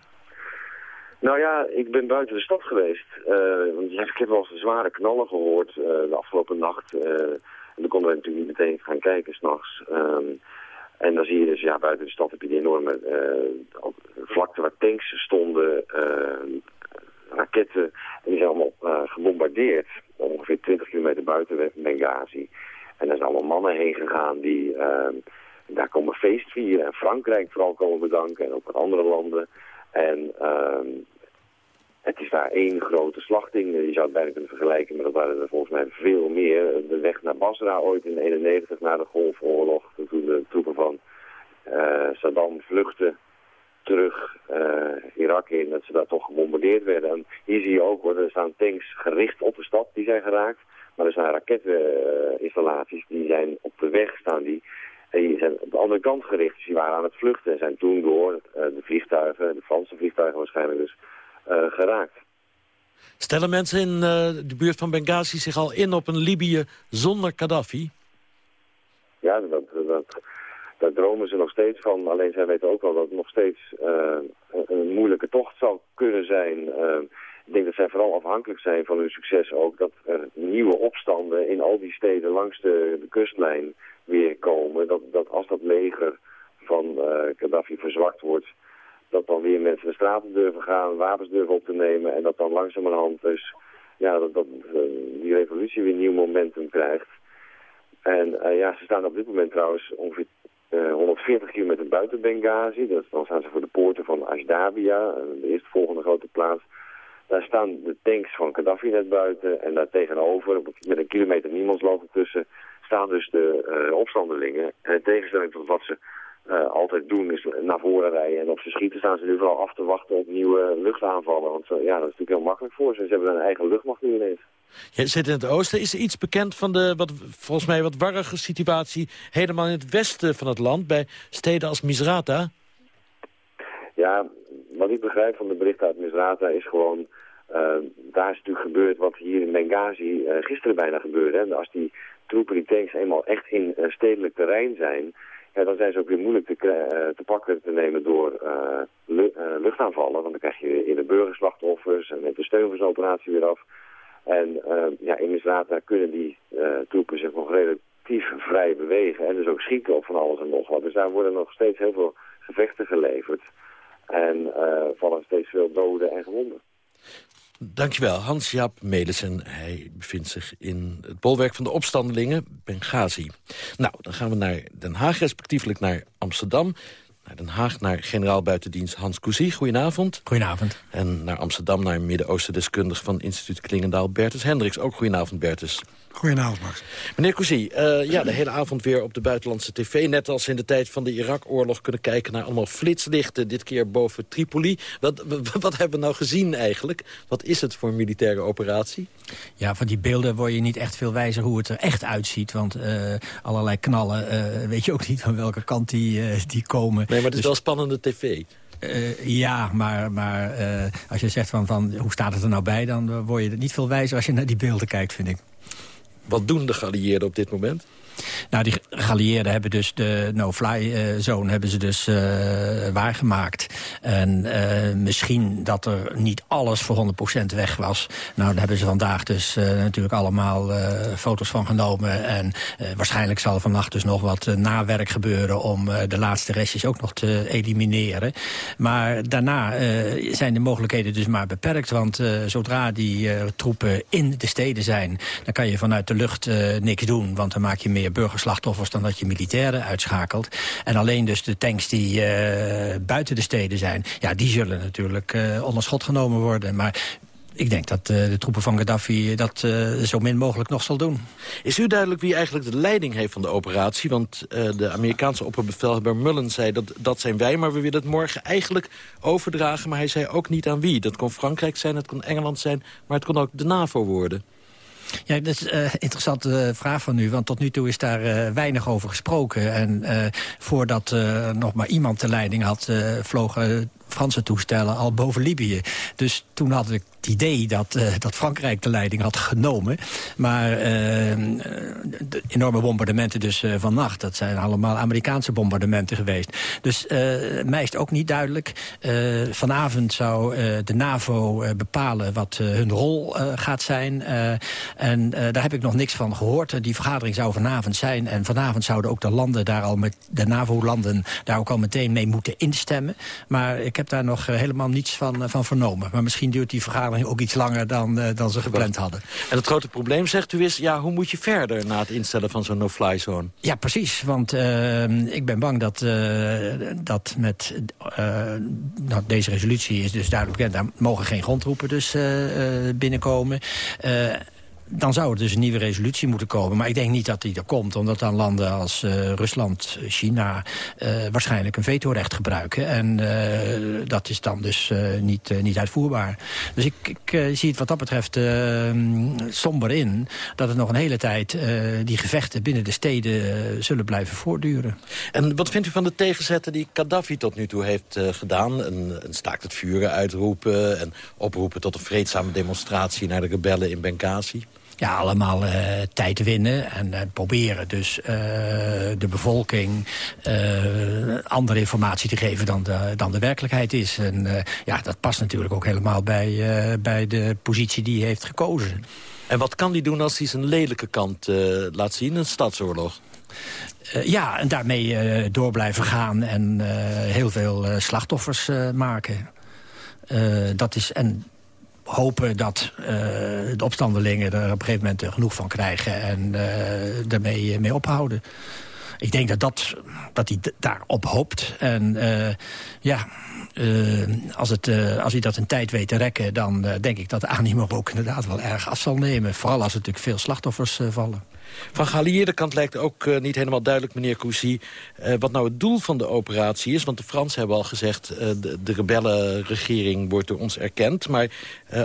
Speaker 15: Nou ja, ik ben buiten de stad geweest. Uh, ik heb wel zware knallen gehoord uh, de afgelopen nacht. Uh, en dan konden we natuurlijk niet meteen gaan kijken s'nachts. Um, en dan zie je dus, ja, buiten de stad heb je die enorme vlakte waar tanks stonden, raketten. En die zijn allemaal gebombardeerd. Ongeveer 20 kilometer buiten Benghazi. En daar zijn allemaal mannen heen gegaan die ehm, daar komen feestvieren. En Frankrijk vooral komen bedanken en ook wat andere landen. En uh, het is daar één grote slachting. Je zou het bijna kunnen vergelijken, maar dat waren er volgens mij veel meer. De weg naar Basra ooit in 1991 na de Golfoorlog, toen de troepen van uh, Saddam vluchten terug uh, Irak in, dat ze daar toch gebombardeerd werden. En hier zie je ook, hoor, er staan tanks gericht op de stad, die zijn geraakt. Maar er zijn raketinstallaties, die zijn op de weg staan, die, die zijn op de andere kant gericht. Dus die waren aan het vluchten en zijn toen door uh, de vliegtuigen, de Franse vliegtuigen waarschijnlijk dus, geraakt.
Speaker 5: Stellen mensen in uh, de buurt van Benghazi zich al in op een Libië zonder Gaddafi?
Speaker 15: Ja, dat, dat, daar dromen ze nog steeds van. Alleen zij weten ook wel dat het nog steeds uh, een moeilijke tocht zou kunnen zijn. Uh, ik denk dat zij vooral afhankelijk zijn van hun succes ook. Dat er nieuwe opstanden in al die steden langs de, de kustlijn weer komen. Dat, dat als dat leger van uh, Gaddafi verzwakt wordt dat dan weer mensen de straten durven gaan, wapens durven op te nemen en dat dan langzamerhand dus ja, dat, uh, die revolutie weer nieuw momentum krijgt. En uh, ja, ze staan op dit moment trouwens ongeveer uh, eh, 140 kilometer buiten Benghazi. Dat, dan staan ze voor de poorten van Ashdabia, de eerstvolgende grote plaats. Daar staan de tanks van Gaddafi net buiten en daar tegenover, met een kilometer niemandsland ertussen, staan dus de opstandelingen. En in tegenstelling tot wat ze altijd doen is naar voren rijden. En op zijn schieten staan ze nu vooral af te wachten op nieuwe luchtaanvallen. Want ja, dat is natuurlijk heel makkelijk voor ze. Ze hebben een eigen luchtmacht nu ineens.
Speaker 5: Je zit in het oosten. Is er iets bekend van de, wat, volgens mij, wat warrige situatie... helemaal in het westen van het land, bij steden als Misrata?
Speaker 15: Ja, wat ik begrijp van de berichten uit Misrata is gewoon... Uh, daar is natuurlijk gebeurd wat hier in Benghazi uh, gisteren bijna gebeurde. Hè. Als die troepen, die tanks, eenmaal echt in uh, stedelijk terrein zijn... Ja, dan zijn ze ook weer moeilijk te, te pakken te nemen door lu luchtaanvallen. Want dan krijg je in de burgerslachtoffers en met de steunversoperatie weer af. En ja, in Misrata kunnen die troepen zich nog relatief vrij bewegen. En dus ook schieten op van alles en nog wat. Dus daar worden nog steeds heel veel gevechten geleverd. En vallen steeds veel doden en gewonden.
Speaker 5: Dankjewel, Hans-Jaap Melissen. Hij bevindt zich in het bolwerk van de opstandelingen, Benghazi. Nou, dan gaan we naar Den Haag, respectievelijk naar Amsterdam. Naar Den Haag, naar generaal buitendienst Hans Cousy. Goedenavond.
Speaker 16: Goedenavond.
Speaker 5: En naar Amsterdam, naar Midden-Oosten deskundig van instituut Klingendaal, Bertus Hendricks. Ook goedenavond, Bertus.
Speaker 16: Goedenavond, Max.
Speaker 5: Meneer Cousy, uh, ja, de hele avond weer op de buitenlandse tv. Net als in de tijd van de Irak-oorlog kunnen kijken naar allemaal flitslichten. Dit keer boven Tripoli. Wat, wat hebben we nou gezien eigenlijk? Wat is het voor een militaire operatie?
Speaker 16: Ja, van die beelden word je niet echt veel wijzer hoe het er echt uitziet. Want uh, allerlei knallen, uh, weet je ook niet van welke kant die, die komen.
Speaker 5: Nee, maar het is dus... wel spannende tv.
Speaker 16: Uh, ja, maar, maar uh, als je zegt van, van hoe staat het er nou bij... dan word je er niet veel wijzer als je naar die beelden kijkt, vind ik.
Speaker 5: Wat doen de geallieerden op dit moment?
Speaker 16: Nou, die geallieerden hebben dus de no-fly-zone hebben ze dus uh, waargemaakt. En uh, misschien dat er niet alles voor 100% weg was. Nou, daar hebben ze vandaag dus natuurlijk allemaal foto's van genomen. En waarschijnlijk zal vannacht dus nog wat nawerk gebeuren... om de laatste restjes ook nog te elimineren. Maar daarna zijn de mogelijkheden dus maar beperkt. Want zodra die troepen in de steden zijn... dan kan je vanuit de lucht niks doen, want dan maak je meer burgerslachtoffers dan dat je militairen uitschakelt. En alleen dus de tanks die uh, buiten de steden zijn... ja, die zullen natuurlijk uh, onder schot genomen worden. Maar ik denk dat uh, de troepen van Gaddafi dat uh, zo min mogelijk nog zal doen.
Speaker 5: Is u duidelijk wie eigenlijk de leiding heeft van de operatie? Want de Amerikaanse opperbevelhebber Mullen zei dat dat zijn wij... maar we willen het morgen eigenlijk overdragen. Maar hij zei ook niet aan wie. Dat kon Frankrijk zijn, het kon Engeland zijn... maar het kon ook de NAVO worden.
Speaker 16: Ja, dat is een uh, interessante vraag van u. Want tot nu toe is daar uh, weinig over gesproken. En voordat nog maar iemand de leiding had... vlogen Franse toestellen al boven Libië. Dus toen had ik het idee dat, uh, dat Frankrijk de leiding had genomen. Maar uh, de enorme bombardementen dus uh, vannacht... dat zijn allemaal Amerikaanse bombardementen geweest. Dus mij is het ook niet duidelijk. vanavond zou de NAVO bepalen wat hun rol gaat zijn. en daar heb ik nog niks van gehoord. die vergadering zou vanavond zijn. En vanavond zouden ook de landen daar al met de NAVO-landen... daar ook al meteen mee moeten instemmen. Maar ik heb daar nog helemaal niets van, van vernomen. Maar misschien duurt die vergadering ook iets langer dan, uh, dan ze gepland hadden.
Speaker 5: En het grote probleem, zegt u, is ja, hoe moet je verder... na het instellen van zo'n no-fly zone?
Speaker 16: Ja, precies. Want uh, ik ben bang dat, dat met nou, deze resolutie is dus duidelijk bekend... daar mogen geen grondtroepen dus binnenkomen dan zou er dus een nieuwe resolutie moeten komen. Maar ik denk niet dat die er komt, omdat dan landen als uh, Rusland, China... Uh, waarschijnlijk een vetorecht gebruiken. En uh, dat is dan dus niet, niet uitvoerbaar. Dus ik, ik zie het wat dat betreft somber in... dat het nog een hele tijd die gevechten binnen de steden zullen blijven voortduren.
Speaker 5: En wat vindt u van de tegenzetten die Gaddafi tot nu toe heeft gedaan? Een, een staakt het vuren uitroepen en oproepen tot een vreedzame demonstratie... naar de rebellen in Benghazi?
Speaker 16: Ja, allemaal uh, tijd winnen en uh, proberen dus uh, de bevolking andere informatie te geven dan de, dan de werkelijkheid is. En ja, dat past natuurlijk ook helemaal bij, bij de positie die hij heeft gekozen.
Speaker 5: En wat kan hij doen als hij zijn lelijke kant laat zien, een stadsoorlog?
Speaker 16: Uh, ja, en daarmee uh, door blijven gaan en uh, heel veel slachtoffers maken. dat is, en hopen dat uh, de opstandelingen er op een gegeven moment genoeg van krijgen... en uh, ermee mee ophouden. Ik denk dat, dat, dat hij daarop hoopt. En ja, als, het, als hij dat een tijd weet te rekken... dan denk ik dat de animo ook inderdaad wel erg af zal nemen. Vooral als er natuurlijk veel slachtoffers vallen.
Speaker 5: Van geallieerde kant lijkt ook uh, niet helemaal duidelijk, meneer Cousy... Uh, wat nou het doel van de operatie is. Want de Fransen hebben al gezegd... Uh, de, rebellenregering wordt door ons erkend. Maar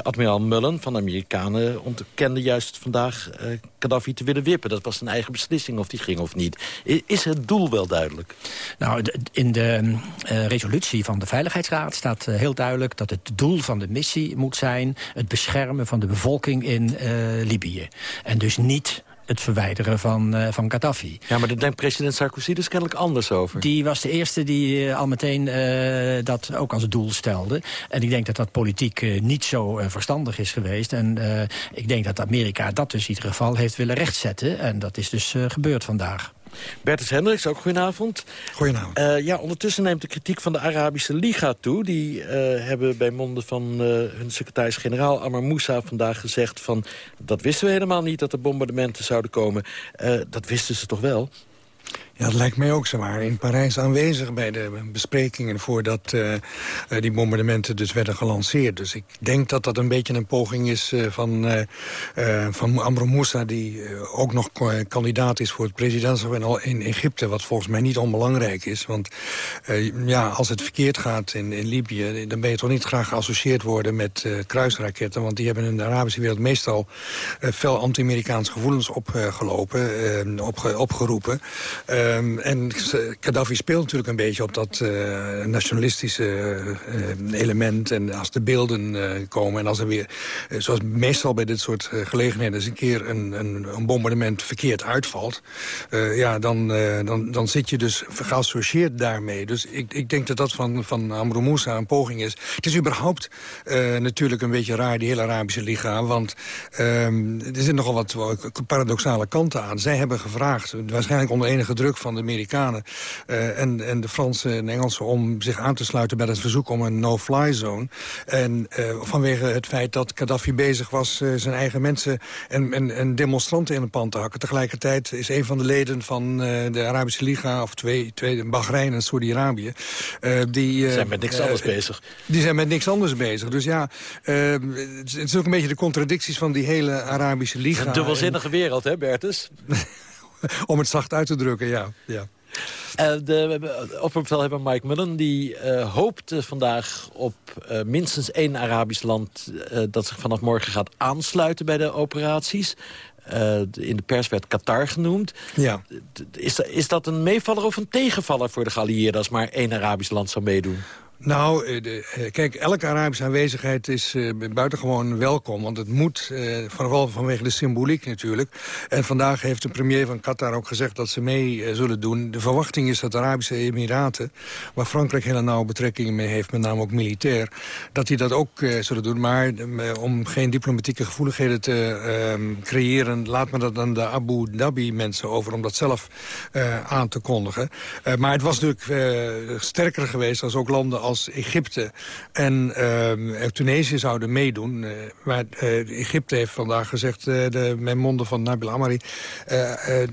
Speaker 5: admiraal Mullen van de Amerikanen ontkende juist vandaag... Gaddafi te willen wippen. Dat was zijn eigen beslissing of die ging of niet. Is het doel wel duidelijk?
Speaker 16: Nou, in de resolutie van de Veiligheidsraad staat heel duidelijk... dat het doel van de missie moet zijn... het beschermen van de bevolking in Libië. En dus niet het verwijderen van, uh, van Gaddafi.
Speaker 5: Ja, maar daar denkt president Sarkozy dus kennelijk anders over.
Speaker 16: Die was de eerste die uh, al meteen uh, dat ook als doel stelde. En ik denk dat dat politiek niet zo verstandig is geweest. En ik denk dat Amerika dat dus in ieder geval heeft willen rechtzetten. En dat is dus gebeurd vandaag.
Speaker 5: Bertus Hendricks, ook goedenavond.
Speaker 17: Goedenavond.
Speaker 5: Uh, ja, ondertussen neemt de kritiek van de Arabische Liga toe. Die uh, hebben bij monden van uh, hun secretaris-generaal Ammar Moussa vandaag gezegd... van dat wisten we helemaal niet dat er bombardementen zouden komen. dat wisten ze toch wel?
Speaker 17: Ja, dat lijkt mij ook. Ze waren in Parijs aanwezig bij de besprekingen... voordat uh, die bombardementen dus werden gelanceerd. Dus ik denk dat dat een beetje een poging is uh, van, uh, van Amro Moussa... die ook nog kandidaat is voor het presidentschap in Egypte... wat volgens mij niet onbelangrijk is. Want ja, als het verkeerd gaat in, in Libië... dan ben je toch niet graag geassocieerd worden met kruisraketten... want die hebben in de Arabische wereld meestal... veel anti-Amerikaans gevoelens opgelopen, opge opgeroepen... Um, en Gaddafi speelt natuurlijk een beetje op dat uh, nationalistische uh, element. En als de beelden uh, komen en als er weer, zoals meestal bij dit soort gelegenheden... eens een keer een, een, een bombardement verkeerd uitvalt... ja, dan, dan, dan zit je dus geassocieerd daarmee. Dus ik, ik denk dat dat van, van Amro Moussa een poging is. Het is überhaupt natuurlijk een beetje raar, die hele Arabische Liga. Want um, er zitten nogal wat paradoxale kanten aan. Zij hebben gevraagd, waarschijnlijk onder enige druk van de Amerikanen uh, en, en de Fransen en Engelsen... om zich aan te sluiten bij het verzoek om een no-fly zone. En uh, vanwege het feit dat Gaddafi bezig was uh, zijn eigen mensen... En, en, en, demonstranten in een pand te hakken. Tegelijkertijd is een van de leden van de Arabische Liga... of twee, twee Bahrein en Saudi-Arabië...
Speaker 5: die zijn met niks anders bezig.
Speaker 17: Die zijn met niks anders bezig. Dus ja, het is ook een beetje de contradicties van die hele Arabische Liga.
Speaker 5: Een dubbelzinnige wereld, hè, Bertus?
Speaker 17: Om het zacht uit te drukken, ja. ja.
Speaker 5: Uh, de opperbevelhebber Mike Mullen die uh, hoopt vandaag op minstens één Arabisch land... dat zich vanaf morgen gaat aansluiten bij de operaties. in de pers werd Qatar genoemd.
Speaker 17: Ja.
Speaker 5: Is, is dat een meevaller of een tegenvaller voor de geallieerden... als maar één Arabisch land zou meedoen?
Speaker 17: Nou, eh, eh, kijk, elke Arabische aanwezigheid is uh, buitengewoon welkom. Want het moet, vooral vanwege de symboliek natuurlijk. En vandaag heeft de premier van Qatar ook gezegd dat ze mee zullen doen. De verwachting is dat de Arabische Emiraten, waar Frankrijk hele nauwe betrekkingen mee heeft, met name ook militair, dat die dat ook zullen doen. Maar om geen diplomatieke gevoeligheden te ehm, creëren, laat me dat aan de Abu Dhabi mensen over om dat zelf aan te kondigen. maar het was natuurlijk sterker geweest als ook landen als Egypte en uh, Tunesië zouden meedoen. Uh, maar Egypte heeft vandaag gezegd, de, mijn monden van Nabil Amari...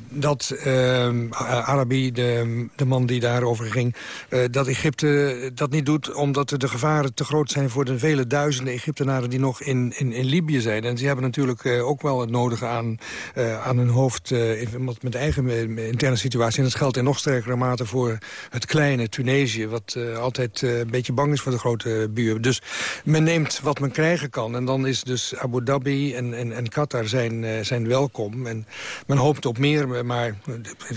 Speaker 17: dat Arabi, de, de man die daarover ging... dat Egypte dat niet doet omdat de gevaren te groot zijn... voor de vele duizenden Egyptenaren die nog in, in, in Libië zijn. En ze hebben natuurlijk ook wel het nodige aan, aan hun hoofd... met eigen interne situatie. En dat geldt in nog sterkere mate voor het kleine Tunesië... wat altijd een beetje bang is voor de grote buur. Dus men neemt wat men krijgen kan. En dan is dus Abu Dhabi en, en, en Qatar zijn, uh, zijn welkom. En men hoopt op meer, maar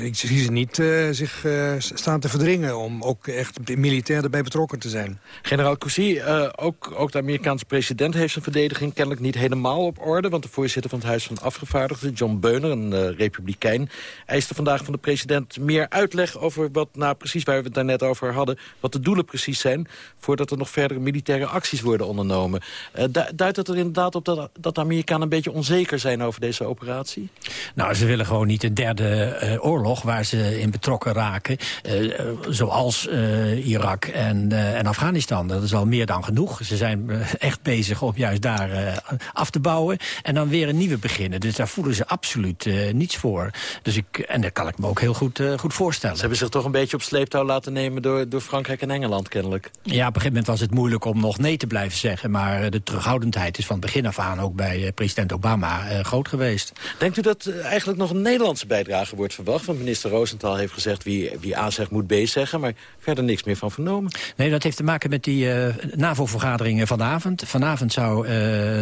Speaker 17: ik zie ze niet uh, zich uh, staan te verdringen... om ook echt militair erbij betrokken te zijn.
Speaker 5: Generaal Cousy, ook, ook de Amerikaanse president heeft zijn verdediging... kennelijk niet helemaal op orde. Want de voorzitter van het Huis van Afgevaardigden, John Beuner... een republikein, eiste vandaag van de president meer uitleg... over wat, nou precies waar we het daarnet over hadden... wat de doelen precies zijn voordat er nog verdere militaire acties worden ondernomen. Uh, duidt het er inderdaad op dat, dat de Amerikanen een beetje onzeker zijn over deze operatie?
Speaker 16: Nou, ze willen gewoon niet een derde uh, oorlog waar ze in betrokken raken. Uh, zoals Irak en, en Afghanistan. Dat is al meer dan genoeg. Ze zijn echt bezig om juist daar af te bouwen. En dan weer een nieuwe beginnen. Dus daar voelen ze absoluut niets voor. Dus ik, en dat kan ik me ook heel goed, goed voorstellen. Ze
Speaker 5: hebben zich toch een beetje op sleeptouw laten nemen door, door Frankrijk en Engeland kennelijk. Moeilijk.
Speaker 16: Ja, op een gegeven moment was het moeilijk om nog nee te blijven zeggen. Maar de terughoudendheid is van begin af aan ook bij president Obama groot geweest.
Speaker 5: Denkt u dat eigenlijk nog een Nederlandse bijdrage wordt verwacht? Want minister Rosenthal heeft gezegd wie, wie A zegt moet B zeggen. Maar verder niks meer van vernomen.
Speaker 16: Nee, dat heeft te maken met die NAVO-vergaderingen vanavond. Vanavond zou,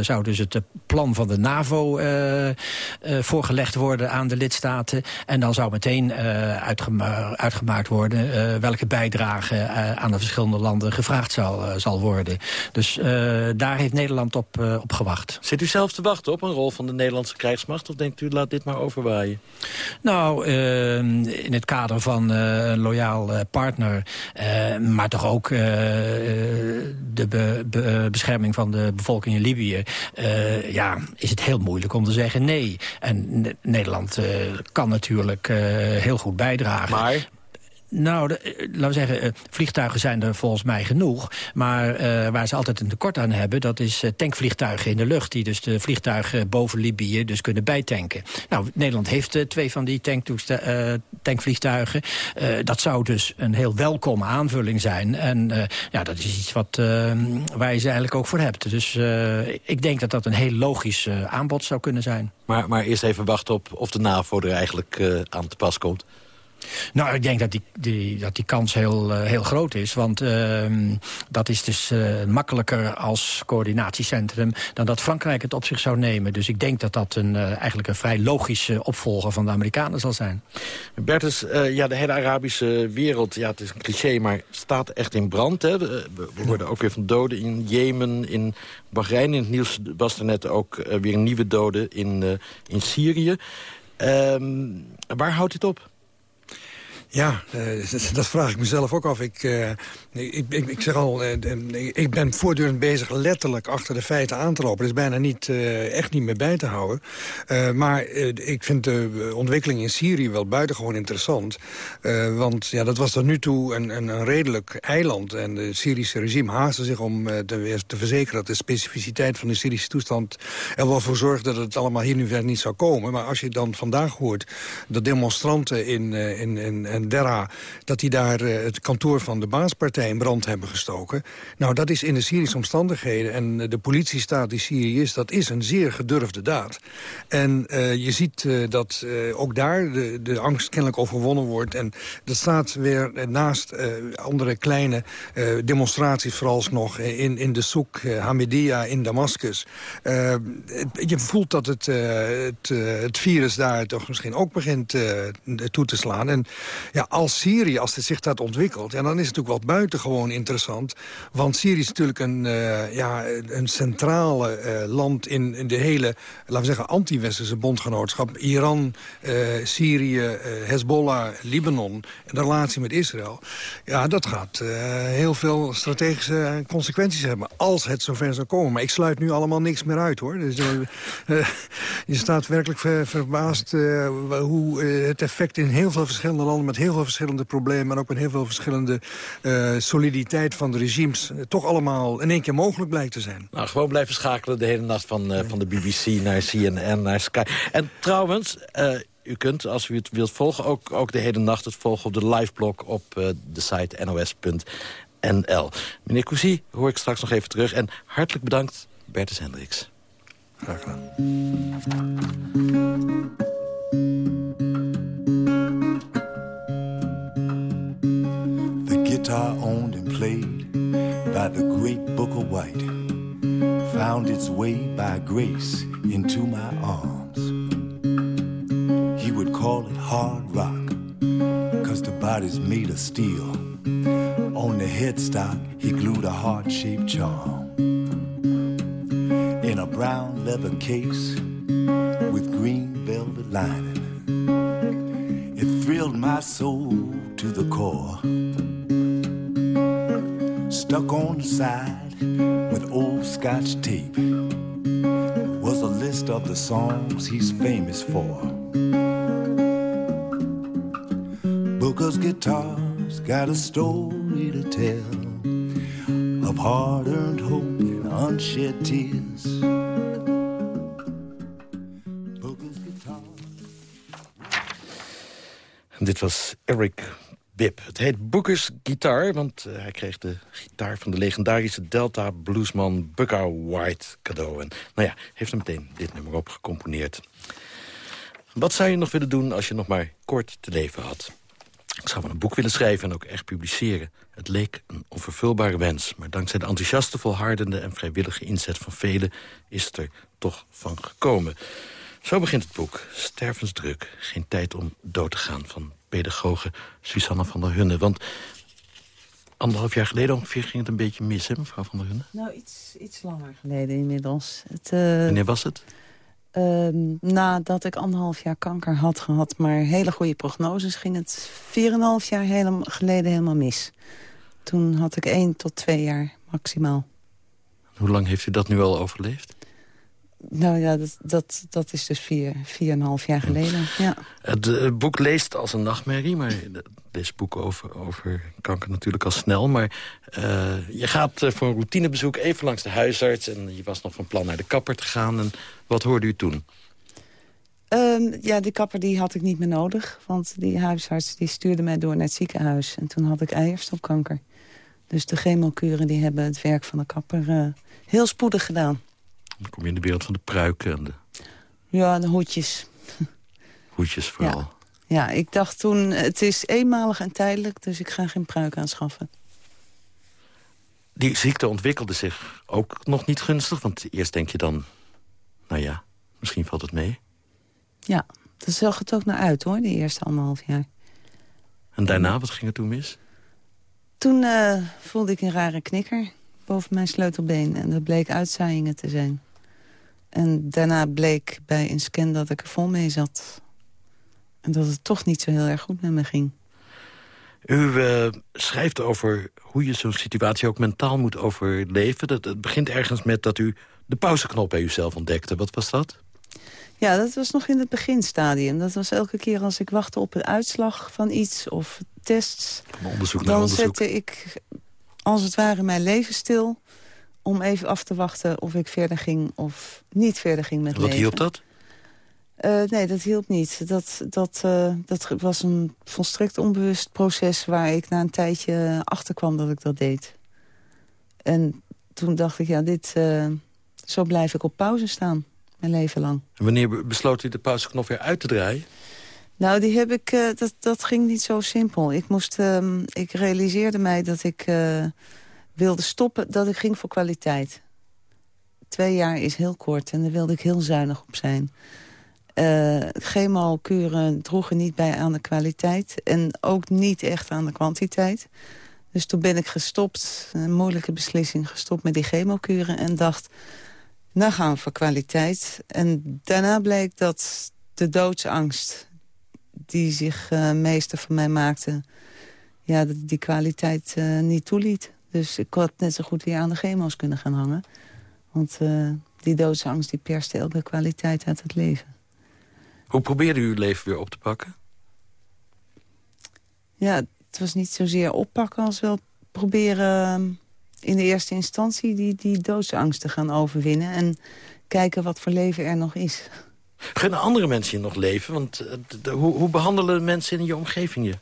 Speaker 16: zou dus het plan van de NAVO voorgelegd worden aan de lidstaten. En dan zou meteen uitgema uitgemaakt worden welke bijdrage aan de verschillende landen gevraagd zal, zal worden. Dus daar heeft Nederland op, op gewacht.
Speaker 5: Zit u zelf te wachten op een rol van de Nederlandse krijgsmacht? Of denkt u, laat dit maar overwaaien?
Speaker 16: Nou, in het kader van een loyaal partner... maar toch ook de be be bescherming van de bevolking in Libië... ja, is het heel moeilijk om te zeggen nee. En Nederland kan natuurlijk heel goed bijdragen.
Speaker 5: Maar
Speaker 16: nou, eh, laten we zeggen, eh, vliegtuigen zijn er volgens mij genoeg. Maar uh, waar ze altijd een tekort aan hebben... dat is tankvliegtuigen in de lucht... die dus de vliegtuigen boven Libië dus kunnen bijtanken. Nou, Nederland heeft twee van die tankvliegtuigen. dat zou dus een heel welkome aanvulling zijn. En ja, dat is iets wat, waar je ze eigenlijk ook voor hebt. Dus ik denk dat dat een heel logisch aanbod zou kunnen zijn.
Speaker 5: Maar, maar eerst even wachten op of de NAVO er eigenlijk aan te pas komt.
Speaker 16: Nou, ik denk dat die, die, dat die kans heel, uh, heel groot is. Want uh, dat is dus uh, makkelijker als coördinatiecentrum... dan dat Frankrijk het op zich zou nemen. Dus ik denk dat dat een, uh, eigenlijk een vrij logische opvolger van de Amerikanen zal zijn.
Speaker 5: Bertus, ja, de hele Arabische wereld, ja, het is een cliché... maar staat echt in brand. Hè? We, we worden ook weer van doden in Jemen, in Bahrein. In het nieuws was er net ook weer een nieuwe dode in, in Syrië. Ehm, waar houdt dit op?
Speaker 17: Ja, uh, dat vraag ik mezelf ook af. Ik, uh, ik, ik, ik, zeg al, uh, ik ben voortdurend bezig letterlijk achter de feiten aan te lopen. Dat is bijna niet, echt niet meer bij te houden. maar ik vind de ontwikkeling in Syrië wel buitengewoon interessant. want ja, dat was tot nu toe een, een, redelijk eiland. En het Syrische regime haastte zich om te, te, verzekeren... dat de specificiteit van de Syrische toestand er wel voor zorgde... dat het allemaal hier nu verder niet zou komen. Maar als je dan vandaag hoort dat demonstranten in, in, in Derra... dat die daar het kantoor van de baaspartij in brand hebben gestoken. Nou, dat is in de Syrische omstandigheden. En de politiestaat die Syrië is, dat is een zeer gedurfde daad. En uh, je ziet dat ook daar de, de angst kennelijk overwonnen wordt. En dat staat weer naast andere kleine demonstraties... vooralsnog in, in de soek Hamidia in Damascus. je voelt dat het, het, het, virus daar toch misschien ook begint toe te slaan. En ja, als Syrië, als het zich dat ontwikkelt... Ja, dan is het natuurlijk wel buitengewoon interessant. Want Syrië is natuurlijk een, uh, ja, een centrale uh, land in, de hele... laten we zeggen, anti-westerse bondgenootschap. Iran, uh, Syrië, Hezbollah, Libanon... en de relatie met Israël. Ja, dat gaat heel veel strategische consequenties hebben... als het zover zou komen. Maar ik sluit nu allemaal niks meer uit, hoor. Dus, je staat werkelijk ver, verbaasd hoe het effect in heel veel verschillende landen... met heel veel verschillende problemen... en ook met heel veel verschillende uh, soliditeit van de regimes... Uh, toch allemaal in één keer mogelijk blijkt te zijn.
Speaker 5: Nou, gewoon blijven schakelen de hele nacht van, uh, van de BBC naar CNN, naar Sky. En trouwens... U kunt, als u het wilt volgen, ook, ook de hele nacht het volgen op de liveblog op de site nos.nl. Meneer Cousy, hoor ik straks nog even terug. En hartelijk bedankt, Bertus Hendricks.
Speaker 17: Graag gedaan.
Speaker 18: Guitar owned and played by the great Booker White found its way by grace into my arms. He would call it hard rock, cause the body's made of steel. On the headstock, he glued a heart shaped charm. In a brown leather case with green velvet lining, it thrilled my soul to the core stuck on the side with old scotch tape was a list of the songs he's famous for. Booker's guitars got a story to tell of hard earned hope and unshed tears.
Speaker 5: Dit was Eric Bib. Het heet Bookers Guitar, want eh, hij kreeg de gitaar van de legendarische Delta bluesman Booker White cadeau. En nou ja, heeft er meteen dit nummer op gecomponeerd. Wat zou je nog willen doen als je nog maar kort te leven had? Ik zou wel een boek willen schrijven en ook echt publiceren. Het leek een onvervulbare wens, maar dankzij de enthousiaste, volhardende en vrijwillige inzet van velen is het er toch van gekomen. Zo begint het boek, Stervensdruk, geen tijd om dood te gaan... van pedagoge Susanne van der Hunne. Want anderhalf jaar geleden ongeveer ging het een beetje mis, hè, mevrouw van der Hunne?
Speaker 19: Nou, iets, iets langer geleden inmiddels. Het, uh,
Speaker 5: Wanneer was het?
Speaker 19: Uh, nadat ik anderhalf jaar kanker had gehad, maar hele goede prognoses... ging het 4,5 jaar helemaal, geleden helemaal mis. Toen had ik één tot twee jaar maximaal.
Speaker 5: Hoe lang heeft u dat nu al overleefd?
Speaker 19: Nou ja, dat, dat, dat is dus vier, vier en een half jaar geleden. Ja.
Speaker 5: Het uh, boek leest als een nachtmerrie, maar leest boek over, over kanker natuurlijk al snel. Maar uh, je gaat uh, voor een routinebezoek even langs de huisarts... en je was nog van plan naar de kapper te gaan. En wat hoorde u toen?
Speaker 19: Um, ja, die kapper die had ik niet meer nodig. Want die huisarts die stuurde mij door naar het ziekenhuis. En toen had ik eierstokkanker. Dus de chemokuren die hebben het werk van de kapper heel spoedig gedaan.
Speaker 5: Dan kom je in de wereld van de pruiken en de...
Speaker 19: Ja, de hoedjes.
Speaker 5: Hoedjes vooral.
Speaker 19: Ja. ja, ik dacht toen, het is eenmalig en tijdelijk... dus ik ga geen pruik aanschaffen.
Speaker 5: Die ziekte ontwikkelde zich ook nog niet gunstig? Want eerst denk je dan, nou ja, misschien valt het mee.
Speaker 19: Ja, daar zag het ook naar uit hoor, de eerste anderhalf jaar.
Speaker 5: En daarna, wat ging er toen mis?
Speaker 19: Toen uh, voelde ik een rare knikker boven mijn sleutelbeen. En dat bleek uitzaaiingen te zijn. En daarna bleek bij een scan dat ik er vol mee zat. En dat het toch niet zo heel erg goed met me ging.
Speaker 5: U uh, schrijft over hoe je zo'n situatie ook mentaal moet overleven. Dat, het begint ergens met dat u de pauzeknop bij uzelf ontdekte. Wat was dat?
Speaker 19: Ja, dat was nog in het beginstadium. Dat was elke keer als ik wachtte op een uitslag van iets of tests.
Speaker 5: Van onderzoek
Speaker 19: dan
Speaker 5: onderzoek.
Speaker 19: zette ik als het ware mijn leven stil... om even af te wachten of ik verder ging of niet verder ging met
Speaker 5: en wat
Speaker 19: leven.
Speaker 5: hielp dat?
Speaker 19: Uh, nee, dat hielp niet. Dat, dat, uh, dat was een volstrekt onbewust proces... waar ik na een tijdje achter kwam dat ik dat deed. En toen dacht ik, ja, dit, uh, zo blijf ik op pauze staan. Mijn leven lang.
Speaker 5: En wanneer besloot u de pauzeknop weer uit te draaien?
Speaker 19: Nou, die heb ik, dat, dat ging niet zo simpel. Ik, moest, uh, ik realiseerde mij dat ik wilde stoppen, dat ik ging voor kwaliteit. Twee jaar is heel kort en daar wilde ik heel zuinig op zijn. Chemokuren droegen niet bij aan de kwaliteit en ook niet echt aan de kwantiteit. Dus toen ben ik gestopt, een moeilijke beslissing, gestopt met die chemokuren... en dacht, nou gaan we voor kwaliteit. En daarna bleek dat de doodsangst die zich uh, meester van mij maakte... ja, die, die kwaliteit uh, niet toeliet. Dus ik had net zo goed weer aan de chemo's kunnen gaan hangen. Want uh, die doodsangst die perste elke kwaliteit uit het leven.
Speaker 5: Hoe probeerde u uw leven weer op te pakken?
Speaker 19: Ja, het was niet zozeer oppakken als wel proberen... in de eerste instantie die, die doodsangst te gaan overwinnen... en kijken wat voor leven er nog is.
Speaker 5: Gunnen andere mensen je nog leven? Want uh, de, hoe, hoe, behandelen mensen in je omgeving je?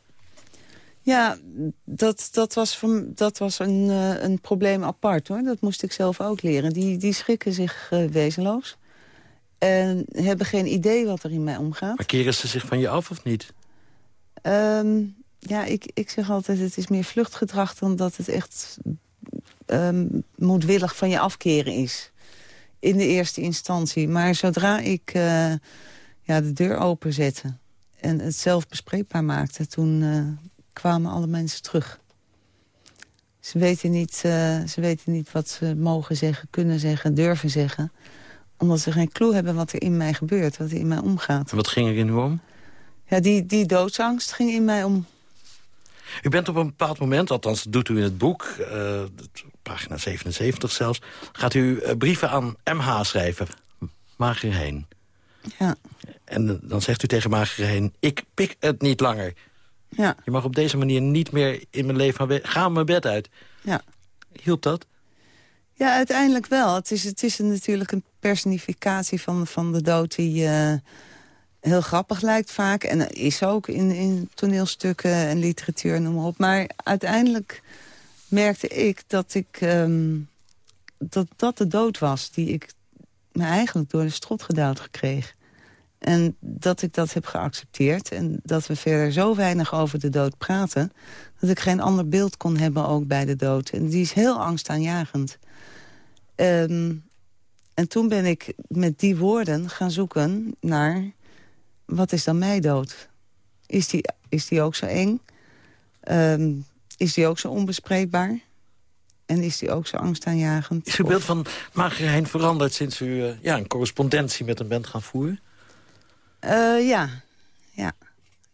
Speaker 19: Ja, dat, dat was, van, dat was een, uh, een probleem apart, hoor. Dat moest ik zelf ook leren. Die, die schrikken zich uh, wezenloos. En hebben geen idee wat er in mij omgaat.
Speaker 5: Maar keren ze zich van je af of niet?
Speaker 19: Um, ja, ik, ik zeg altijd, het is meer vluchtgedrag... dan dat het echt um, moedwillig van je afkeren is in de eerste instantie. Maar zodra ik uh, ja, de deur openzette en het zelf bespreekbaar maakte... toen uh, kwamen alle mensen terug. Ze weten, niet, uh, ze weten niet wat ze mogen zeggen, kunnen zeggen, durven zeggen. Omdat ze geen clue hebben wat er in mij gebeurt, wat er in mij omgaat.
Speaker 5: En wat ging er in u om?
Speaker 19: Ja, die, die doodsangst ging in mij om.
Speaker 5: U bent op een bepaald moment, althans doet u in het boek... Uh, pagina 77 zelfs... gaat u uh, brieven aan MH schrijven. Magerheen.
Speaker 19: Ja.
Speaker 5: En dan zegt u tegen Magerheen... ik pik het niet langer.
Speaker 19: Ja.
Speaker 5: Je mag op deze manier niet meer in mijn leven... Ga mijn bed uit.
Speaker 19: Ja.
Speaker 5: Hielp dat?
Speaker 19: Ja, uiteindelijk wel. Het is, het is een, natuurlijk een personificatie van, van de dood die... Uh, heel grappig lijkt vaak. En is ook in, in toneelstukken en literatuur, noem maar op. Maar uiteindelijk merkte ik dat ik... ehm, dat dat de dood was die ik me eigenlijk door de strot gedouwd gekregen. En dat ik dat heb geaccepteerd. En dat we verder zo weinig over de dood praten... dat ik geen ander beeld kon hebben ook bij de dood. En die is heel angstaanjagend. Ehm, en toen ben ik met die woorden gaan zoeken naar... wat is dan mij dood? Is die, is die ook zo eng? Ehm, is die ook zo onbespreekbaar? En is die ook zo angstaanjagend?
Speaker 5: Is uw beeld van Magerhein veranderd sinds u eh, ja, een correspondentie met hem bent gaan voeren?
Speaker 19: Eh, ja, ja.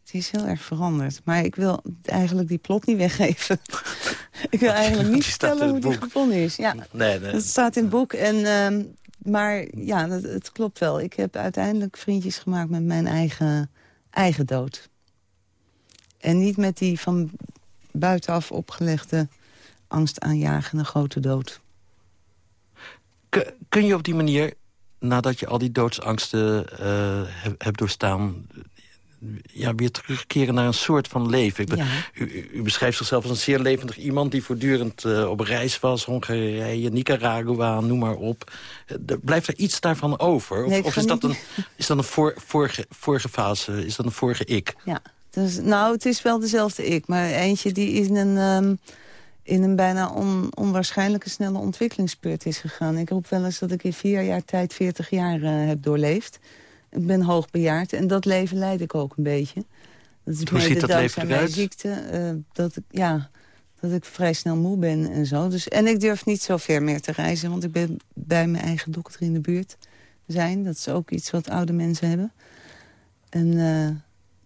Speaker 19: Het is heel erg veranderd. Maar ik wil eigenlijk die plot niet weggeven. ik wil eigenlijk niet vertellen hoe
Speaker 5: het
Speaker 19: die gevonden is. Ja,
Speaker 5: Nee, nee.
Speaker 19: dat staat in het boek. En, ehm, maar ja, het, het klopt wel. Ik heb uiteindelijk vriendjes gemaakt met mijn eigen, eigen dood. En niet met die van buitenaf opgelegde angstaanjagende grote dood.
Speaker 5: Kun je op die manier, nadat je al die doodsangsten eh, heb- hebt doorstaan... Ja, weer terugkeren naar een soort van leven. Ik ben-
Speaker 19: Ja.
Speaker 5: u, beschrijft zichzelf als een zeer levendig iemand... die voortdurend eh, op reis was, Hongarije, Nicaragua, noem maar op. Eh, er- blijft er iets daarvan over? Of,
Speaker 19: Nee,
Speaker 5: is, dat
Speaker 19: niet-
Speaker 5: een, is dat een voor, vorige, vorige fase, is dat een vorige ik?
Speaker 19: Ja, dus, nou, het is wel dezelfde ik. Maar eentje die in een, ehm, in een bijna on- onwaarschijnlijke snelle ontwikkelingsspurt is gegaan. Ik roep wel eens dat ik in vier jaar tijd 40 jaar eh, heb doorleefd. Ik ben hoogbejaard en dat leven leid ik ook een beetje. Dat is
Speaker 5: Hoe ziet dat leven
Speaker 19: mijn
Speaker 5: eruit?
Speaker 19: ziekte. eh, dat, ik, ja, dat ik vrij snel moe ben en zo. Dus, en ik durf niet zo ver meer te reizen, want ik ben bij mijn eigen dokter in de buurt zijn. Dat is ook iets wat oude mensen hebben. En, eh,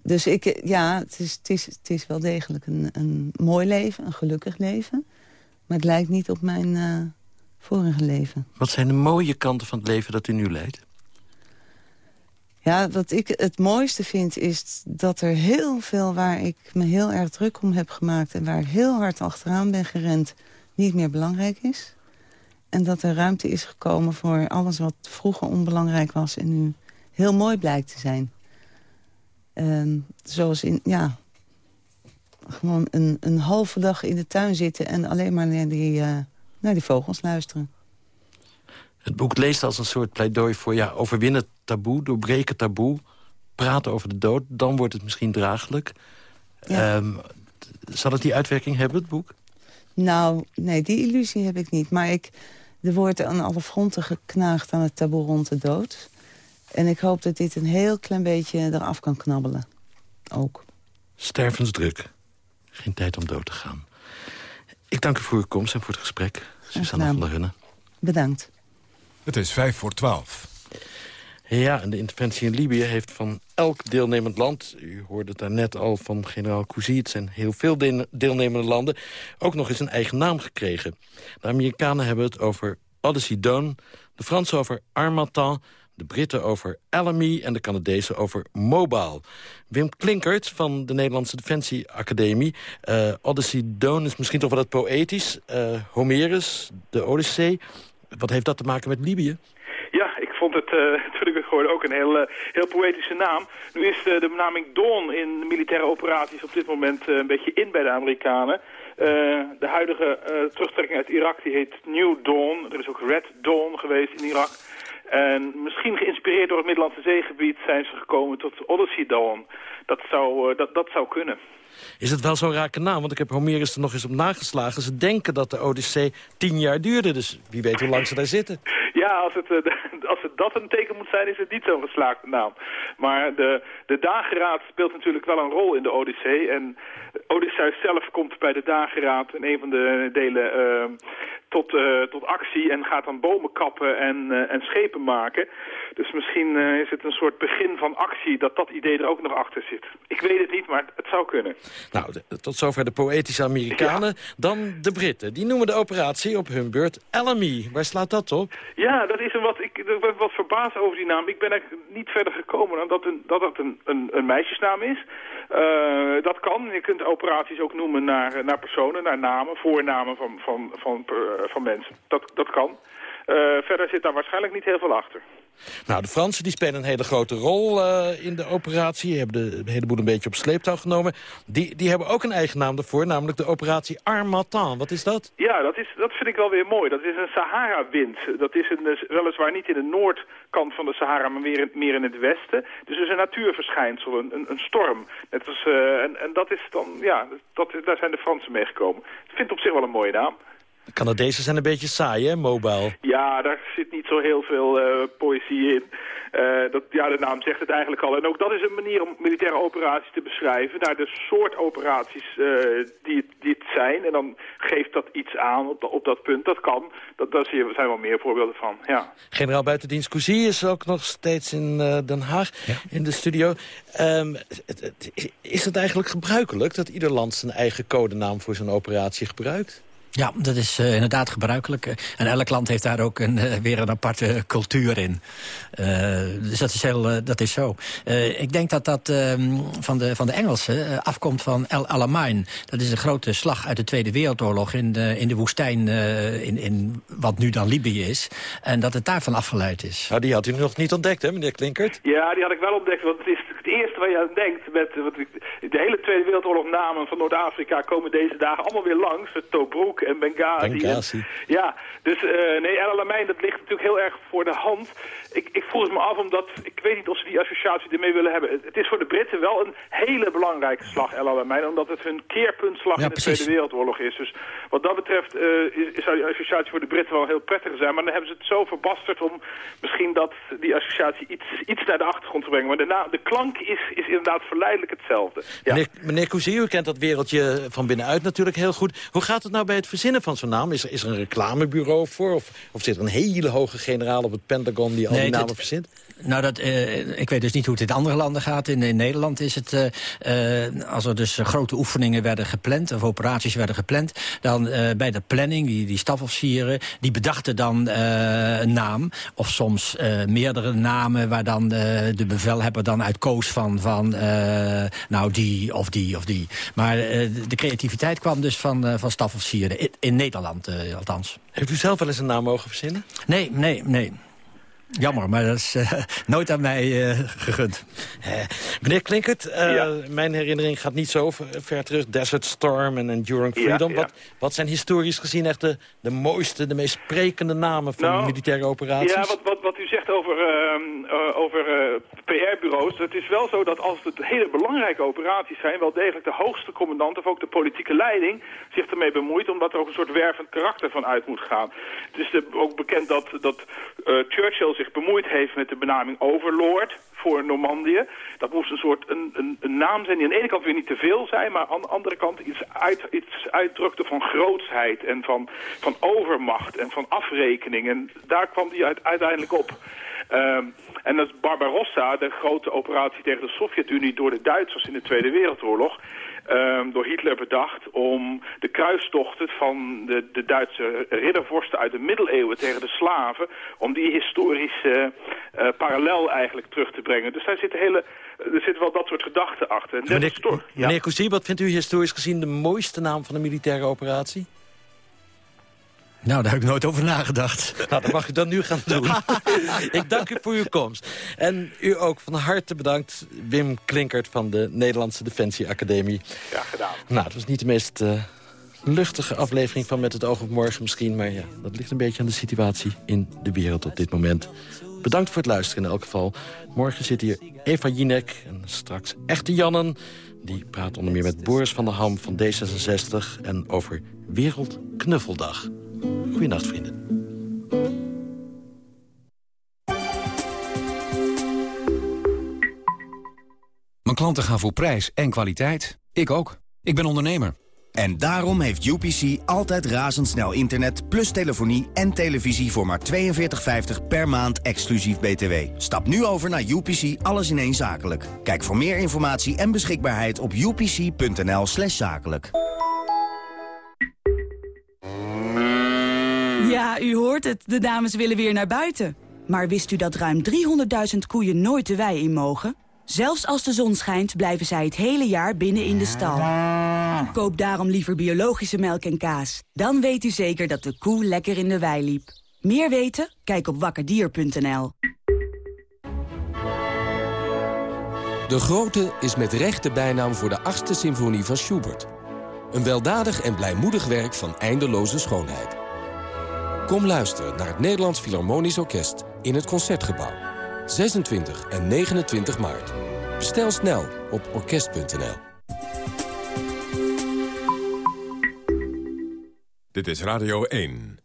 Speaker 19: dus ik, eh, ja, het is, het, is, het is wel degelijk een, een mooi leven, een gelukkig leven. Maar het lijkt niet op mijn eh, vorige leven.
Speaker 5: Wat zijn de mooie kanten van het leven dat u nu leidt?
Speaker 19: Ja, wat ik het mooiste vind is dat er heel veel waar ik me heel erg druk om heb gemaakt... en waar ik heel hard achteraan ben gerend, niet meer belangrijk is. En dat er ruimte is gekomen voor alles wat vroeger onbelangrijk was... en nu heel mooi blijkt te zijn. Ehm, zoals in, ja, gewoon een, een halve dag in de tuin zitten... en alleen maar naar die, eh, naar die vogels luisteren.
Speaker 5: Het boek leest als een soort pleidooi voor ja, overwinnen taboe, doorbreken taboe, praten over de dood. Dan wordt het misschien draaglijk. Ehm, zal het die uitwerking hebben, het boek?
Speaker 19: Nou, nee, die illusie heb ik niet. Maar ik, er wordt aan alle fronten geknaagd aan het taboe rond de dood. En ik hoop dat dit een heel klein beetje eraf kan knabbelen. Ook.
Speaker 5: Stervensdruk. Geen tijd om dood te gaan. Ik dank u voor uw komst en voor het gesprek. Susanne van der Hunnen.
Speaker 19: Bedankt.
Speaker 4: Het is vijf voor twaalf.
Speaker 5: Ja, en de interventie in Libië heeft van elk deelnemend land... u hoorde het daarnet al van generaal Cousy... het zijn heel veel de- deelnemende landen... ook nog eens een eigen naam gekregen. De Amerikanen hebben het over Odyssey Dawn... de Fransen over Armatan... de Britten over Alamy en de Canadezen over Mobile. Wim Klinkert van de Nederlandse Defensie Academie. eh, Odyssey Dawn is misschien toch wel het poëtisch. eh, Homerus, de Odyssee. Wat heeft dat te maken met Libië?
Speaker 20: Ja, ik vond het, eh ik het hoorde, ook een heel, heel poëtische naam. Nu is de, benaming Dawn in militaire operaties op dit moment een beetje in bij de Amerikanen. De huidige terugtrekking uit Irak die heet New Dawn. Er is ook Red Dawn geweest in Irak. En misschien geïnspireerd door het Middellandse zeegebied zijn ze gekomen tot Odyssey Dawn. Dat zou, eh, dat, dat zou kunnen.
Speaker 5: Is het wel zo'n rake naam? Want ik heb Homerus er nog eens op nageslagen. Ze denken dat de Odyssee tien jaar duurde. Dus wie weet hoe lang ze daar zitten.
Speaker 20: Ja, als het, eh, als het dat een teken moet zijn, is het niet zo'n geslaagde naam. Maar de, de dageraad speelt natuurlijk wel een rol in de Odyssee. En Odysseus zelf komt bij de dageraad in een van de delen eh, tot, eh, tot actie... en gaat dan bomen kappen en, eh, en schepen maken. Dus misschien eh, is het een soort begin van actie dat dat idee er ook nog achter zit. Ik weet het niet, maar het zou kunnen.
Speaker 5: Nou, de- tot zover de poëtische Amerikanen. Dan de Britten. Die noemen de operatie op hun beurt Alamy. Waar slaat dat op?
Speaker 20: Ja, dat is een wat, ik ik ben wat verbaasd over die naam. Ik ben er niet verder gekomen dan dat een, dat, het een, een, een meisjesnaam is. Eh, dat kan. Je kunt operaties ook noemen naar, naar personen, naar namen, voornamen van, van, van, per- van mensen. Dat, dat kan. verder zit daar waarschijnlijk niet heel veel achter.
Speaker 5: Nou, de Fransen die spelen een hele grote rol uh, in de operatie. Die hebben de, hele boel een beetje op sleeptouw genomen. Die, die hebben ook een eigen naam ervoor, namelijk de operatie Armatan. Wat is dat?
Speaker 20: Ja, dat, is, dat vind ik wel weer mooi. Dat is een Sahara-wind. Dat is een, weliswaar niet in de noordkant van de Sahara, maar meer in, meer in het westen. Dus het is een natuurverschijnsel, een, een, storm. Net als, uh, en, en dat is dan, ja, dat, daar zijn de Fransen mee gekomen. Ik vind op zich wel een mooie naam.
Speaker 5: De Canadezen zijn een beetje saai, hè, mobile?
Speaker 20: Ja, daar zit niet zo heel veel uh, poëzie in. Uh, dat, ja, de naam zegt het eigenlijk al. En ook dat is een manier om militaire operaties te beschrijven. Naar de soort operaties uh, die, het, die het zijn. En dan geeft dat iets aan op, op dat punt. Dat kan. Dat, daar zijn wel meer voorbeelden van, ja.
Speaker 5: Generaal Buitendienst Cousy is ook nog steeds in uh, Den Haag, in de studio. Um, is het eigenlijk gebruikelijk dat ieder land zijn eigen codenaam voor zijn operatie gebruikt?
Speaker 16: Ja, dat is uh, inderdaad gebruikelijk. En elk land heeft daar ook een, uh, weer een aparte cultuur in. Uh, dus dat is, heel, dat is zo. ik denk dat dat ehm, van, de, van de Engelsen afkomt van El Alamein. Dat is een grote slag uit de Tweede Wereldoorlog in de, in de woestijn... in, in wat nu dan Libië is. En dat het daarvan afgeleid is.
Speaker 5: Nou, die had u nog niet ontdekt, hè, meneer Klinkert?
Speaker 20: Ja, die had ik wel ontdekt. Want het is eerste waar je aan denkt. Met, wat, de hele Tweede Wereldoorlog namen van Noord-Afrika komen deze dagen allemaal weer langs. Tobruk en Benghazi.
Speaker 5: Benghazi.
Speaker 20: En, ja, dus uh, nee, El Alamein, dat ligt natuurlijk heel erg voor de hand. Ik, ik voel het me af omdat, ik weet niet of ze die associatie ermee willen hebben. Het, is voor de Britten wel een hele belangrijke slag, El Alamein, omdat het hun keerpuntslag ja, in de precies. Tweede Wereldoorlog is. Dus wat dat betreft uh, is, zou die associatie voor de Britten wel heel prettig zijn. Maar dan hebben ze het zo verbasterd om misschien dat die associatie iets, iets naar de achtergrond te brengen. Maar de, na, de klank is, is inderdaad verleidelijk hetzelfde. Ja.
Speaker 5: Meneer, meneer u kent dat wereldje van binnenuit natuurlijk heel goed. Hoe gaat het nou bij het verzinnen van zo'n naam? Is er, is er een reclamebureau voor? Of, of zit er een hele hoge generaal op het Pentagon die al nee, die namen dit, verzint?
Speaker 16: Nou, dat, uh, ik weet dus niet hoe het in andere landen gaat. In, in Nederland is het, uh, uh, als er dus grote oefeningen werden gepland... of operaties werden gepland, dan bij de planning, die, die stafofficieren... die bedachten dan een naam, of soms meerdere namen... waar dan de bevelhebber dan uit koos van, van nou, die of die of die. Maar de creativiteit kwam dus van, van stafofficieren, in, in Nederland althans.
Speaker 5: Heeft u zelf wel eens een naam mogen verzinnen?
Speaker 16: Nee, nee, nee. Jammer, maar dat is uh, nooit aan mij uh, gegund.
Speaker 5: Uh, meneer Klinkert, ja. mijn herinnering gaat niet zo ver terug. Desert Storm en Enduring Freedom. Ja, ja. Wat, wat, zijn historisch gezien echt de, de mooiste, de meest sprekende namen van nou, militaire operaties?
Speaker 20: Ja, wat, wat, wat u zegt over, ehm, over PR-bureaus. Het is wel zo dat als het hele belangrijke operaties zijn... wel degelijk de hoogste commandant of ook de politieke leiding zich ermee bemoeit... omdat er ook een soort wervend karakter van uit moet gaan. Het is de, ook bekend dat, dat Churchill zich bemoeid heeft met de benaming Overlord voor Normandië. Dat moest een soort een, een, naam zijn die aan de ene kant weer niet te veel zijn... maar aan de andere kant iets, uit, iets uitdrukte van grootsheid en van, van overmacht en van afrekening. En daar kwam die uit, uiteindelijk op. Um, en dat Barbarossa, de grote operatie tegen de Sovjet-Unie door de Duitsers in de Tweede Wereldoorlog um, door Hitler bedacht om de kruistochten van de, de Duitse riddervorsten uit de middeleeuwen tegen de slaven, om die historische uh, parallel eigenlijk terug te brengen. Dus daar zit hele, er zit wel dat soort gedachten achter. En
Speaker 5: meneer, ja. meneer Cousy, wat vindt u historisch gezien de mooiste naam van de militaire operatie?
Speaker 16: Nou, daar heb ik nooit over nagedacht.
Speaker 5: Nou, dat mag u dan nu gaan doen. ik dank u voor uw komst. En u ook van harte bedankt, Wim Klinkert van de Nederlandse Defensie Academie.
Speaker 20: Ja, gedaan.
Speaker 5: Nou, het was niet de meest uh, luchtige aflevering van Met het oog op morgen misschien... maar ja, dat ligt een beetje aan de situatie in de wereld op dit moment. Bedankt voor het luisteren in elk geval. Morgen zit hier Eva Jinek en straks echte Jannen... Die praat onder meer met Boris van der Ham van D66 en over Wereldknuffeldag. Goedenacht, vrienden.
Speaker 21: Mijn klanten gaan voor prijs en kwaliteit. Ik ook. Ik ben ondernemer.
Speaker 22: En daarom heeft UPC altijd razendsnel internet... plus telefonie en televisie voor maar 42,50 per maand exclusief BTW. Stap nu over naar UPC Alles in één Zakelijk. Kijk voor meer informatie en beschikbaarheid op upc.nl slash zakelijk.
Speaker 23: Ja, u hoort het. De dames willen weer naar buiten. Maar wist u dat ruim 300.000 koeien nooit de wei in mogen? Zelfs als de zon schijnt, blijven zij het hele jaar binnen in de stal. Koop daarom liever biologische melk en kaas. Dan weet u zeker dat de koe lekker in de wei liep. Meer weten? Kijk op wakkerdier.nl.
Speaker 24: De Grote is met recht de bijnaam voor de achtste symfonie van Schubert. Een weldadig en blijmoedig werk van eindeloze schoonheid. Kom luisteren naar het Nederlands Philharmonisch Orkest in het Concertgebouw. 26 en 29 maart. Bestel snel op orkest.nl.
Speaker 4: Dit is Radio 1.